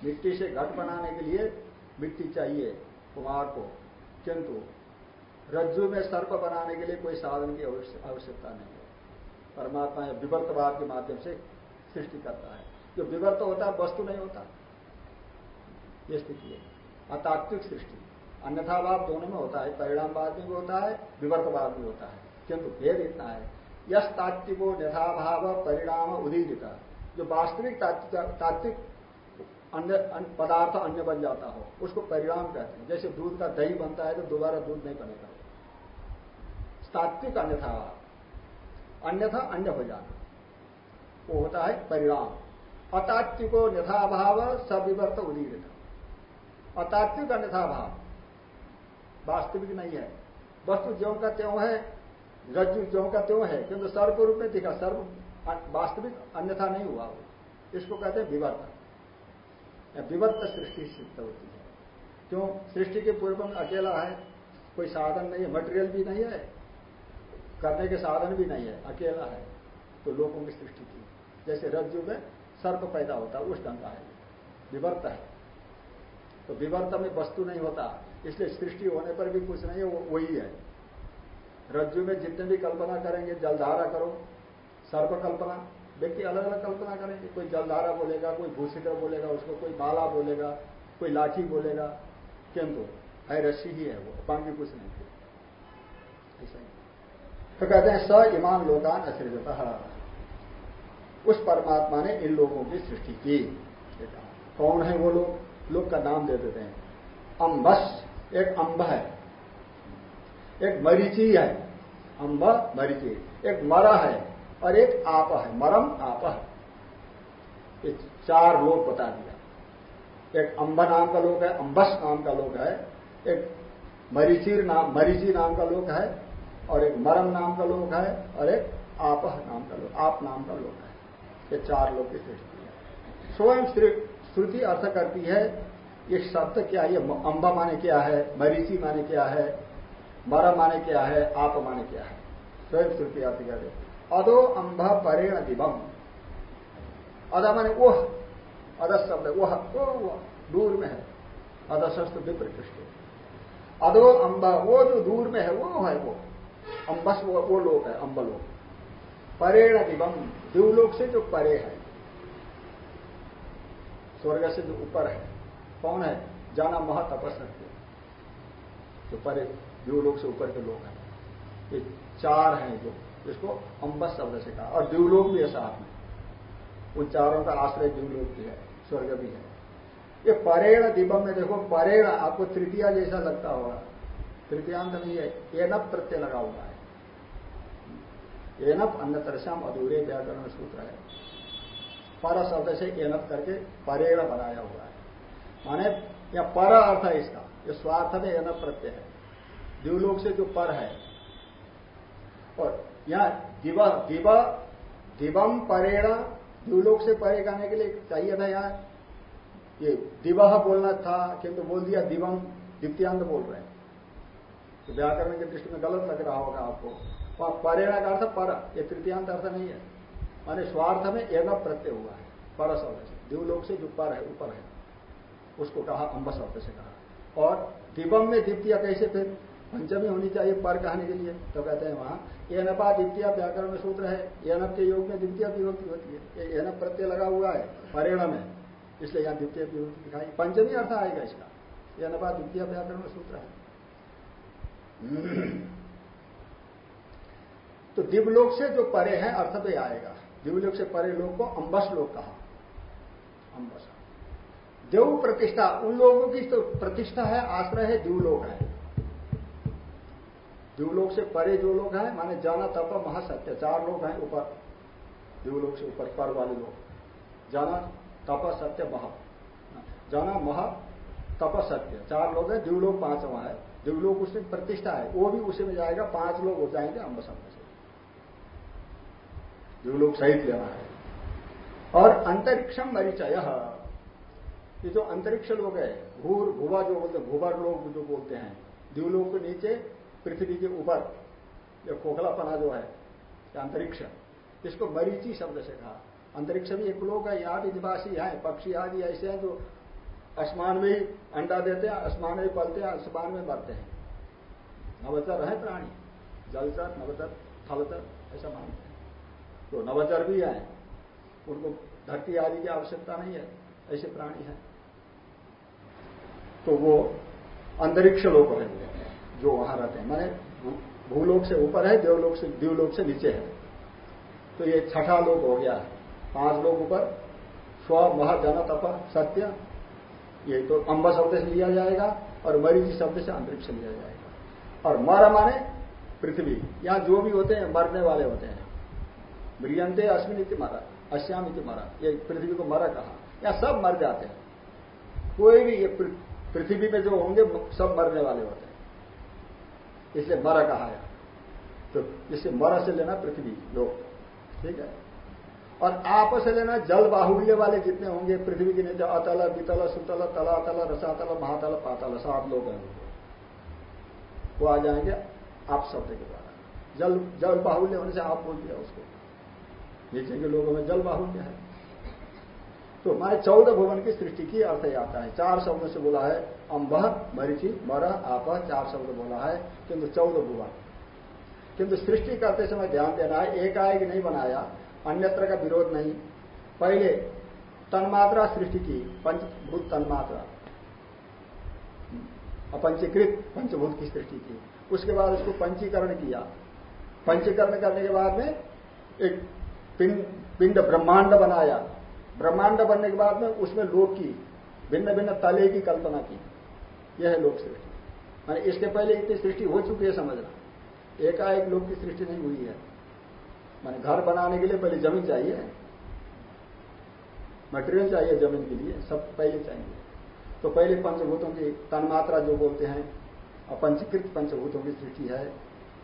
मिट्टी से घट बनाने के लिए मिट्टी चाहिए कुमार को। किंतु रज्जु में सर्प बनाने के लिए कोई साधन की आवश्यकता नहीं है। परमात्मा या विवर्तवाद के माध्यम से सृष्टि करता है। जो विवर्त होता है, वस्तु नहीं होता। ये स्थिति है। अतात्विक सृष्टि। अन्यथा भाव दोनों में होता है। परिणामवाद में भी होता है, विवर्तवाद में होता है। किंतु भेद इतना है। यश तात्विको यथाभाव परिणाम उदीरित। जो वास्तविक तात्विक अन्य पदार्थ अन्य बन जाता हो, उसको परिणाम कहते हैं। जैसे दूध का दही बनता है तो दोबारा दूध नहीं बनेगा। तात्विक अन्यथा अन्यथा अन्य हो जाना वो होता है परिणाम। अतात्विको यथाभाव सविवर्त उदीरित। अतात्विक अन्यथा भाव वास्तविक नहीं है। वस्तु ज्यो का त्यों है, रज्जु ज्यो का त्यों है, किंतु सर्व रूप में दिखा, सर्व वास्तविक अन्यथा नहीं हुआ इसको कहते हैं विवर्त। या विवर्त सृष्टि सिद्ध होती है। क्यों? सृष्टि के पूर्व में अकेला है, कोई साधन नहीं है मटेरियल भी नहीं है, करने के साधन भी नहीं है, अकेला है तो लोगों की सृष्टि की। जैसे रज्जु में सर्प पैदा होता है, उस ढंग का है। विवर्त है। तो विवर्त में वस्तु नहीं होता, इसलिए सृष्टि होने पर भी कुछ नहीं है, वो वही है। रज्जु में जितने भी कल्पना करेंगे, जलधारा करो, सर्प कल्पना व्यक्ति अलग अलग कल्पना करेंगे कोई जलधारा बोलेगा, कोई भूषित बोलेगा, उसको कोई माला बोलेगा, कोई लाठी बोलेगा। किंतु है रस्सी ही है वो, बाकी कुछ नहीं ऐसा तो कहते हैं, स ईमान लोकान असृजत उस परमात्मा ने इन लोगों की सृष्टि की। कौन है वो लोग? लोग का नाम दे देते हैं। अम्बस एक अम्ब है। एक मरीची है। अम्ब मरीची। एक मरा है। और एक आप है, मरम आप है। ये चार लोग बता दिया। एक अम्ब नाम का लोग है अम्बस नाम का लोग है, एक मरीचीर नाम, मरीची नाम का लोग है, और एक मरम नाम का लोग है, और एक आप नाम का लोग, आप नाम का लोग है। ये चार लोग की सृष्टि है। स्वयं श्रुति अर्थ करती है, ये शब्द क्या, ये अम्बा माने क्या है, मरीची माने क्या है, मरम माने क्या है, आप माने क्या है? स्वयं श्रुति अर्थ कर अदो अम्भ परेण दिवम अदा माने ओह अदस शब्द वह दूर में है। अदशस्त विप्रकृष्ट अदो अम्बा वो जो दूर में है वो है वो। अम्बस वो, वो लोक है अम्बलोक परेण दिवम दिवलोक से जो परे है। स्वर्ग से जो ऊपर है। कौन है? जाना मह तपस्या जो परे दिवलोक से ऊपर के लोग हैं। ये चार हैं जो। इसको अम्बस शब्द से कहा। और दिवलोक भी है साथ में। उन चारों का आश्रय दिवलोक भी है, स्वर्ग भी है। ये परेण दीपम में देखो, परेण आपको तृतीया जैसा लगता होगा। तृतीयांत नहीं है एनप प्रत्यय लगा हुआ है। एनप अन्य तरसाम अधूरे व्याकरण सूत्र है। पर शब्द से एनप करके परेण बनाया हुआ है। माने, या पर अर्थ है इसका। ये स्वार्थ में एनप प्रत्यय है। दिवलोक से जो पर है, और यहाँ दिव दिव दिवम परेण दिवलोक से परे करने के लिए चाहिए था यहाँ ये दिवह बोलना था, किंतु बोल दिया दिवम द्वितीयांत बोल रहे हैं। तो व्याकरण की दृष्टि में गलत लग रहा होगा आपको। वहाँ परेणा का अर्थ पर, ये तृतीयांत अर्थ नहीं है। माने स्वार्थ में एवं प्रत्यय हुआ है, पर शब्द से। दिवलोक से जो पर है, ऊपर है। उसको कहा, अम्ब शब्द से कहा। और दिवम में द्वितीय कैसे फिर? पंचमी होनी चाहिए पर कहने के लिए। तो कहते हैं वहाँ एनपा द्वितीय व्याकरण में सूत्र है एनप के योग में द्वितीय विभक्ति होती है। एनप प्रत्यय लगा हुआ है परेण में इसलिए यहाँ द्वितीय विभक्ति दिखाई। पंचमी अर्थ आएगा इसका एनपा द्वितीय व्याकरण में सूत्र है। तो दिवलोक से जो परे है, अर्थ पे आएगा। दिवलोक से परे लोग को अंबस लोग कहा। अंबस देव प्रतिष्ठा उन लोगों की तो प्रतिष्ठा है, आश्रय है, दिवलोक है। दिवलोक से परे जो लोग हैं, माने जाना, तप, महासत्य, चार लोग हैं ऊपर। दिवलोक से ऊपर, पर वाले लोग। जाना, तप, सत्य, मह। जाना, मह, तप, सत्य। चार लोग हैं दिवलोक पांचवा है। दिवलोक उसमें प्रतिष्ठा है। वो भी उसी में जाएगा, पाँच लोग हो जाएँगे अम्ब शब्द से। दिवलोक सहित लेना है। और अंतरिक्षम मरीचय ये जो अंतरिक्ष लोग है भूर भूवा जो बोलते भूवर लोग जो बोलते हैं दिवलोक के नीचे पृथ्वी के ऊपर ये खोखलापना जो है अंतरिक्ष, इसको मरीची शब्द से कहा। अंतरिक्ष भी एक लोग है, यहाँ भी निवासी है, पक्षी आदि ऐसे हैं जो आसमान में ही अंडा देते हैं, आसमान में पलते हैं, आसमान में मरते हैं। नवचर है प्राणी, जलचर, नवचर, थलचर, ऐसा मानते हैं। तो नवचर भी है, उनको धरती आदि की आवश्यकता नहीं है, ऐसे प्राणी है। तो वो अंतरिक्ष लोग है। जो वहाँ रहते हैं। माने भूलोक से ऊपर है, देवलोक से देवलोक से नीचे है। तो ये छठा लोग हो गया। पाँच लोग ऊपर, स्व महाजन तप, सत्य, ये तो अंब शब्द से लिया जाएगा और मरीजी शब्द से अंतरिक्ष लिया जाएगा। और मर माने पृथ्वी यहाँ जो भी होते हैं, मरने वाले होते हैं। ब्रियंते अश्विन इति मरा अश्याम इति मरा, ये पृथ्वी को मरा कहा। या सब मर जाते हैं। कोई भी ये पृथ्वी में जो होंगे, सब मरने वाले होते हैं। इसलिए मरा कहा है। तो इससे मरा से लेना पृथ्वी लोग ठीक है? और आपस से लेना जल बाहुल्य वाले जितने होंगे, पृथ्वी के नीचे अतल बितल सुतल, तला तल रसातल, महातल, पातल, सात लोग हैं। वो आ जाएँगे आप शब्द के द्वारा। जल जल बाहुल्य होने से आप बोल दिया उसको। नीचे के लोगों में जल बाहुल्य है। तो माने चौदह भुवन की सृष्टि की अर्थ आता है। चार शब्दों से बोला है, अम्ब, मरीचि, मर, आप, चार शब्द बोला है, किंतु चौदह भुवन। किंतु सृष्टि करते समय ध्यान देना है, एकाएक नहीं बनाया, अन्यत्र का विरोध नहीं। पहले तन्मात्रा सृष्टि की, पंचभूत तन्मात्रा। अपंचीकृत पंचभूत की सृष्टि की। उसके बाद उसको पंचीकरण किया। पंचीकरण करने के बाद में एक पिंड ब्रह्मांड बनाया। ब्रह्मांड बनने के बाद में उसमें लोक की भिन्न भिन्न तले की कल्पना की। यह है लोक सृष्टि। मैंने इसके पहले इतनी सृष्टि हो चुकी है समझना। एकाएक लोक की सृष्टि नहीं हुई है। मैंने घर बनाने के लिए पहले ज़मीन चाहिए। मटेरियल चाहिए ज़मीन के लिए, सब पहले चाहिए। तो पहले पंचभूतों की तन्मात्रा जो बोलते हैं और पंचीकृत पंचभूतों की सृष्टि है।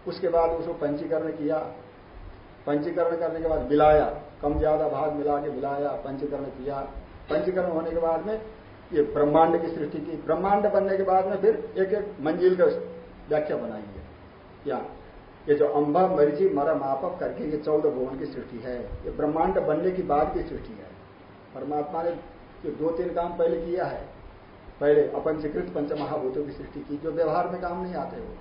उसके बाद उसको पंचीकरण किया। पंचीकरण करने के बाद मिलाया। कम ज़्यादा भाग मिला के मिलाया, पंचीकरण किया। पंचीकरण होने के बाद में ये ब्रह्मांड की सृष्टि की। ब्रह्मांड बनने के बाद में फिर एक एक मंजिल का व्याख्या बनाई है या ये जो अंबा, मरीची, मरा, मापक करके ये चौदह भुवन की सृष्टि है। ये ब्रह्मांड बनने की बाद की सृष्टि है। परमात्मा ने जो दो तीन काम पहले किया है, पहले अपंचीकृत पंचमहाभूतों की सृष्टि की, जो व्यवहार में काम नहीं आते वो।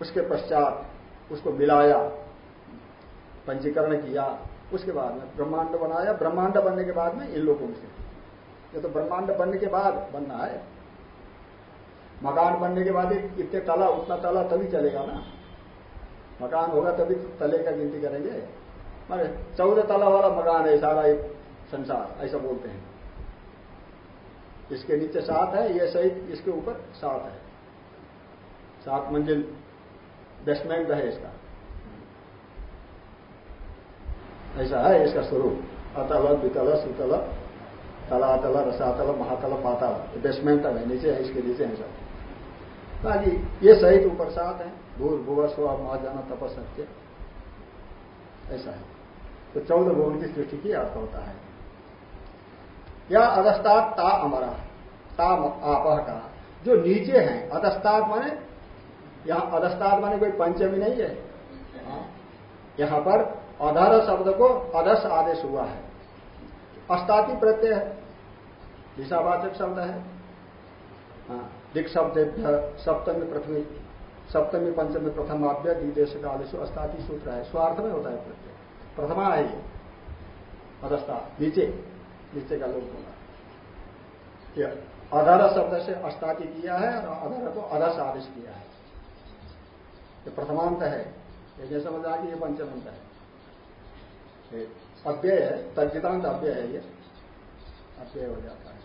उसके पश्चात उसको मिलाया पंचीकरण किया, उसके बाद में ब्रह्मांड बनाया। ब्रह्मांड बनने के बाद में इन लोगों से। ये तो ब्रह्मांड बनने के बाद बनना है। मकान बनने के बाद इतने तला, उतना तला तभी चलेगा ना। मकान होगा तभी तले का गिनती करेंगे। मारे चौदह तला वाला मकान है, सारा एक संसार, ऐसा बोलते हैं। इसके नीचे सात है, ये सहित इसके ऊपर सात है। सात मंजिल बेसमेंट है इसका। ऐसा है इसका स्वरूप। अतल वितल सुतल तलातल रसातल, महातल, पाताल। बेसमेंट है, नीचे है, इसके नीचे है सब। बाकी ये सहित ऊपर सात है। भूर भुव स्व महाजाना तप सत्य। ऐसा है। तो चौदह भुवन की सृष्टि की अर्थ होता है। या अधस्ताद ता अमरा। ता आप का जो नीचे हैं अधस्ताद माने यहाँ अधस्ताद माने कोई पंचमी नहीं है। हाँ। यहाँ पर अधर शब्द को अधस आदेश हुआ है। अस्ताति प्रत्यय दिशावाचक शब्द है। हाँ दिक शब्द सप्तमी प्रथम, सप्तमी पंचमी प्रथम आभ्य द्विदेश आदेश अस्ताति सूत्र है। स्वार्थ में होता है प्रत्यय। प्रथमा है ये। अधस्ता, नीचे नीचे का लोग बोला अधर शब्द से अस्ताति किया है और अधर को अधस आदेश किया है। ये प्रथमांत है। ये समझ आ कि ये पंचमंत है। अव्यय है तर्जितांत अव्यय है ये। अव्यय हो जाता है।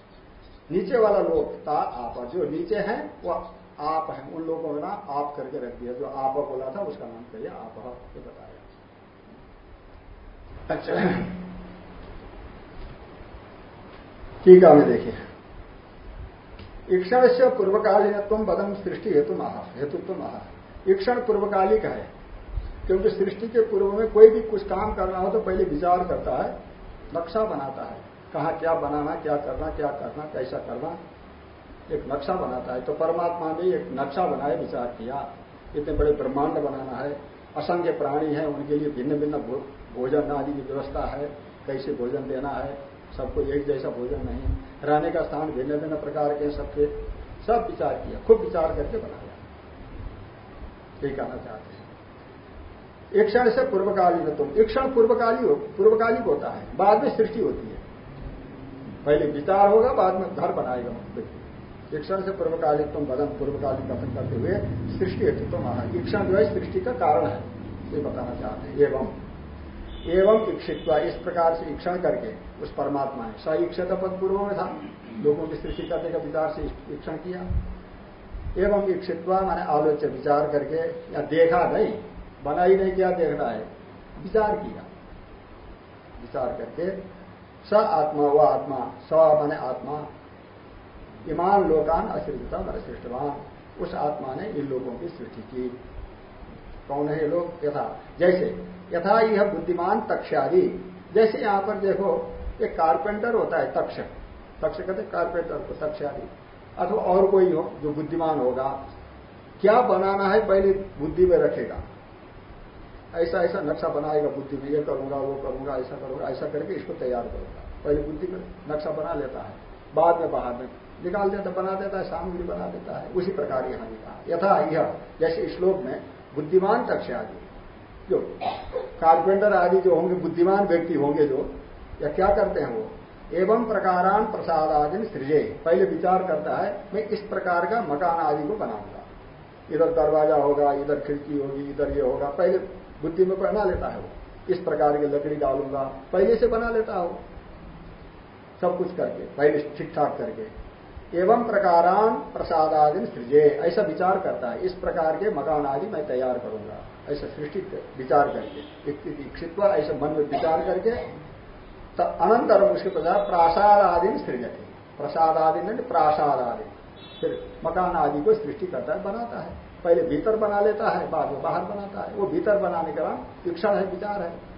नीचे वाला लोग ता आप। जो नीचे है, वो आप है। उन लोगों का नाम आप करके रख दिया। जो आप बोला था, उसका नाम कहिए आप। ये बताया। अच्छा। ठीक है देखिए। ईक्षण से पूर्वकालीन तुम बदम सृष्टि हेतु महा हेतुत्व महा ईक्षण पूर्वकालिक है। क्योंकि सृष्टि के पूर्व में कोई भी कुछ काम करना हो तो पहले विचार करता है, नक्शा बनाता है। कहा क्या बनाना, क्या करना क्या करना, कैसा करना, एक नक्शा बनाता है। तो परमात्मा ने एक नक्शा बनाया विचार किया। इतने बड़े ब्रह्मांड बनाना है। असंख्य प्राणी है, उनके लिए भिन्न भिन्न भोजन आदि की व्यवस्था है। कैसे भोजन देना है? सबको एक जैसा भोजन नहीं। रहने का स्थान भिन्न भिन्न प्रकार के सबके। सब विचार किया, खूब विचार करके बनाया। यही कहना चाहते हैं। एक क्षण से पूर्वकालीन तुम। एक क्षण पूर्वकाली हो पूर्वकालिक होता है। बाद में सृष्टि होती है। पहले विचार होगा, बाद में घर बनाएगा। व्यक्ति ईक्षण से पूर्वकालिक तुम बदन पूर्वकालिक कथन करते हुए सृष्टि हेतु तो माना ईक्षण जो है सृष्टि का कारण है, ये बताना चाहते हैं। एवं एवं इक्षित्वा, इस प्रकार से ईक्षण करके उस परमात्मा ने स ईक्षित पद पूर्व में था। लोगों की सृष्टि करने का विचार से ईक्षण किया। एवं इक्षित्वा, मैंने आलोच्य विचार करके, या देखा नहीं बना ही नहीं क्या देखना है? विचार किया। विचार करके स आत्मा, व आत्मा, स मैंने आत्मा। ईमान लोकान अश्रिता मैंने सृष्टवान। उस आत्मा ने इन लोगों की सृष्टि की। कौन है लोग? यथा। जैसे, यथा यह बुद्धिमान तक्षादि। जैसे यहाँ पर देखो, एक कारपेंटर होता है, तक्ष। तक्ष कहते कारपेंटर को तक्षादि। अथवा और कोई हो जो बुद्धिमान होगा। क्या बनाना है पहले बुद्धि में रखेगा। ऐसा ऐसा नक्शा बनाएगा बुद्धि में, ये करूँगा, वो करूँगा, ऐसा करूँगा, ऐसा करके इसको तैयार करूँगा। पहले बुद्धि में नक्शा बना लेता है, बाद में बाहर में निकाल देता, बना देता है, सामग्री बना देता है, उसी प्रकार यहाँ लिखा यथा यह जैसे श्लोक में बुद्धिमान तक्ष आदि, जो कारपेंटर आदि जो होंगे, बुद्धिमान व्यक्ति होंगे जो, या क्या करते हैं वो? एवं प्रकारान प्रसाद आदि सृजे। पहले विचार करता है, मैं इस प्रकार का मकान आदि को बनाऊँगा। इधर दरवाज़ा होगा, इधर खिड़की होगी, इधर ये होगा, पहले बुद्धि में बना लेता है वो। इस प्रकार की लकड़ी डालूँगा, पहले से बना लेता हो। सब कुछ करके, पहले ठीक ठाक करके। एवं प्रकारान प्रसाद आदि सृजे, ऐसा विचार करता है। इस प्रकार के मकान आदि मैं तैयार करूँगा। ऐसा सृष्टि विचार करके इच्छित्व ऐसे मन में विचार करके तो अनंतरम उसके पश्चात प्रासाद आदि सृजते। प्रसाद आदि नहीं प्रासाद आदि फिर मकान आदि को सृष्टि करता है, बनाता है। पहले भीतर बना लेता है, बाद में बाहर बनाता है। वो भीतर बनाने का नाम शिक्षण है, विचार है।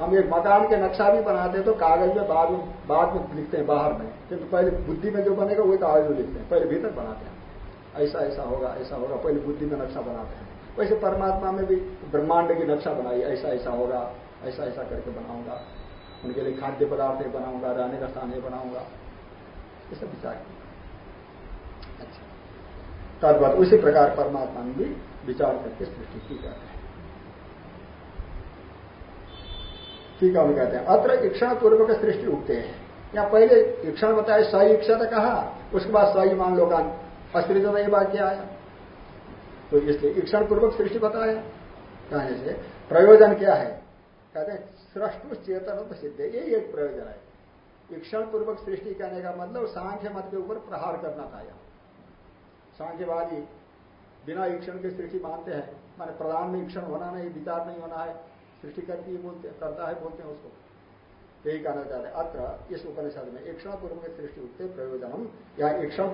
हम एक मकान के नक्शा भी बनाते हैं तो कागज़ में बाद में बाद में लिखते हैं बाहर में। किंतु पहले बुद्धि में जो बनेगा, वही कागज़ में लिखते हैं। पहले भीतर बनाते हैं। ऐसा ऐसा होगा ऐसा होगा। पहले बुद्धि में नक्शा बनाते हैं। वैसे परमात्मा में भी ब्रह्मांड की नक्शा बनाई, ऐसा ऐसा होगा, ऐसा ऐसा करके बनाऊँगा। उनके लिए खाद्य पदार्थ बनाऊँगा, रहने का स्थान बनाऊँगा। ये सब विचार किया तद्वत उसी प्रकार परमात्मा ने भी विचार करके सृष्टि की जाती है। ठीक है, हम कहते हैं, अत्र इक्षण पूर्वक सृष्टि उगते हैं। या पहले इक्षण बताए स इक्षत कहा, उसके बाद सही मान लो का अस्त्रित ये वाक्य आया? तो इसलिए इक्षण पूर्वक सृष्टि बताया। कहने से प्रयोजन क्या है? कहते हैं, सृष्टु चेतन तो सिद्ध यही एक प्रयोजन है। इक्षण पूर्वक सृष्टि कहने का मतलब सांख्य मत के ऊपर प्रहार करना था यहाँ। सांख्यवादी बिना ईक्षण की सृष्टि मानते हैं। माने प्रधान में ईक्षण होना नहीं, विचार नहीं होना है, सृष्टि करती है बोलते, करता है, बोलते हैं उसको। यही कहना चाहते हैं। अत्र इस उपनिषद में ईक्षण पूर्वक सृष्टि उठते प्रयोजन या ईक्षण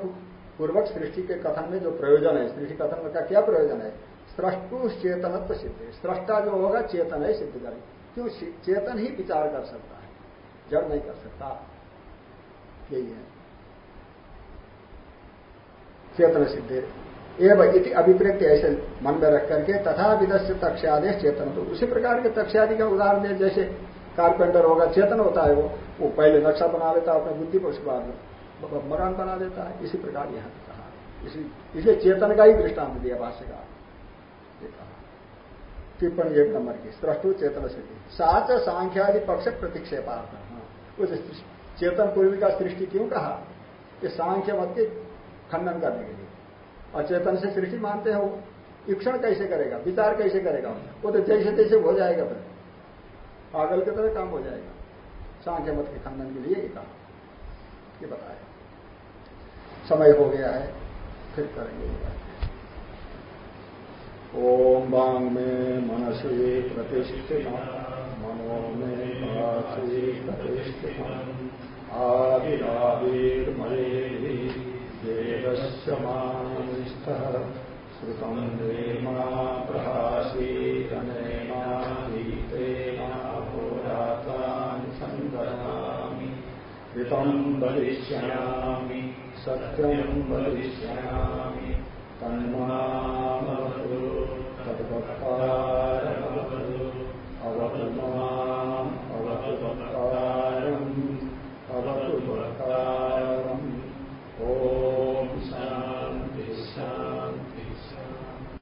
पूर्वक सृष्टि के कथन में जो प्रयोजन है, सृष्टि कथन का क्या प्रयोजन है? स्रष्टु चेतनत्व सिद्ध स्रष्टा जो होगा, चेतन है, सिद्ध करे। क्यों? चेतन ही विचार कर सकता है, जड़ नहीं कर सकता। यही है। चेतन सिद्धि एवं इति अभिप्रेत ऐसे मन में रख करके तथा विदस्य तक्षादेश चेतन तो उसी प्रकार के तक्षादि का उदाहरण दे जैसे कारपेंटर होगा, चेतन होता है वो वो पहले नक्शा बना लेता है, अपने बुद्धि पर उसके बाद मकान बना देता है। इसी प्रकार यहाँ कहा। इसलिए चेतन का ही दृष्टांत दिया भाष्यकार टिप्पणी एक नंबर की स्रष्टु चेतन सिद्धि साच सांख्यादि पक्ष प्रतिक्षेपार्थ। उस चेतन पूर्वी का सृष्टि क्यों कहा? कि सांख्य मत के खंडन करने के लिए। अचेतन से सृष्टि मानते हैं वो ईक्षण कैसे करेगा, विचार कैसे करेगा, वो तो जैसे तैसे हो जाएगा फिर। पागल की तरह काम हो जाएगा। सांख्य मत के खंडन के लिए कहा। ये बताया। समय हो गया है, फिर करेंगे ओम बांग में मनसी प्रतिष्ठित मनो में प्रतिष्ठित आदिराविर्मये यस्य मानिष्ठः श्रुतं नेमा प्रहासीतनेमानीतेनाहोरात्राणि सन्दरामि ऋतं बलिष्यामि सत्यं बलिष्यामि। तन्मामवतु तद्वक्तारमवतु अवतु माम्, अवतु वक्तार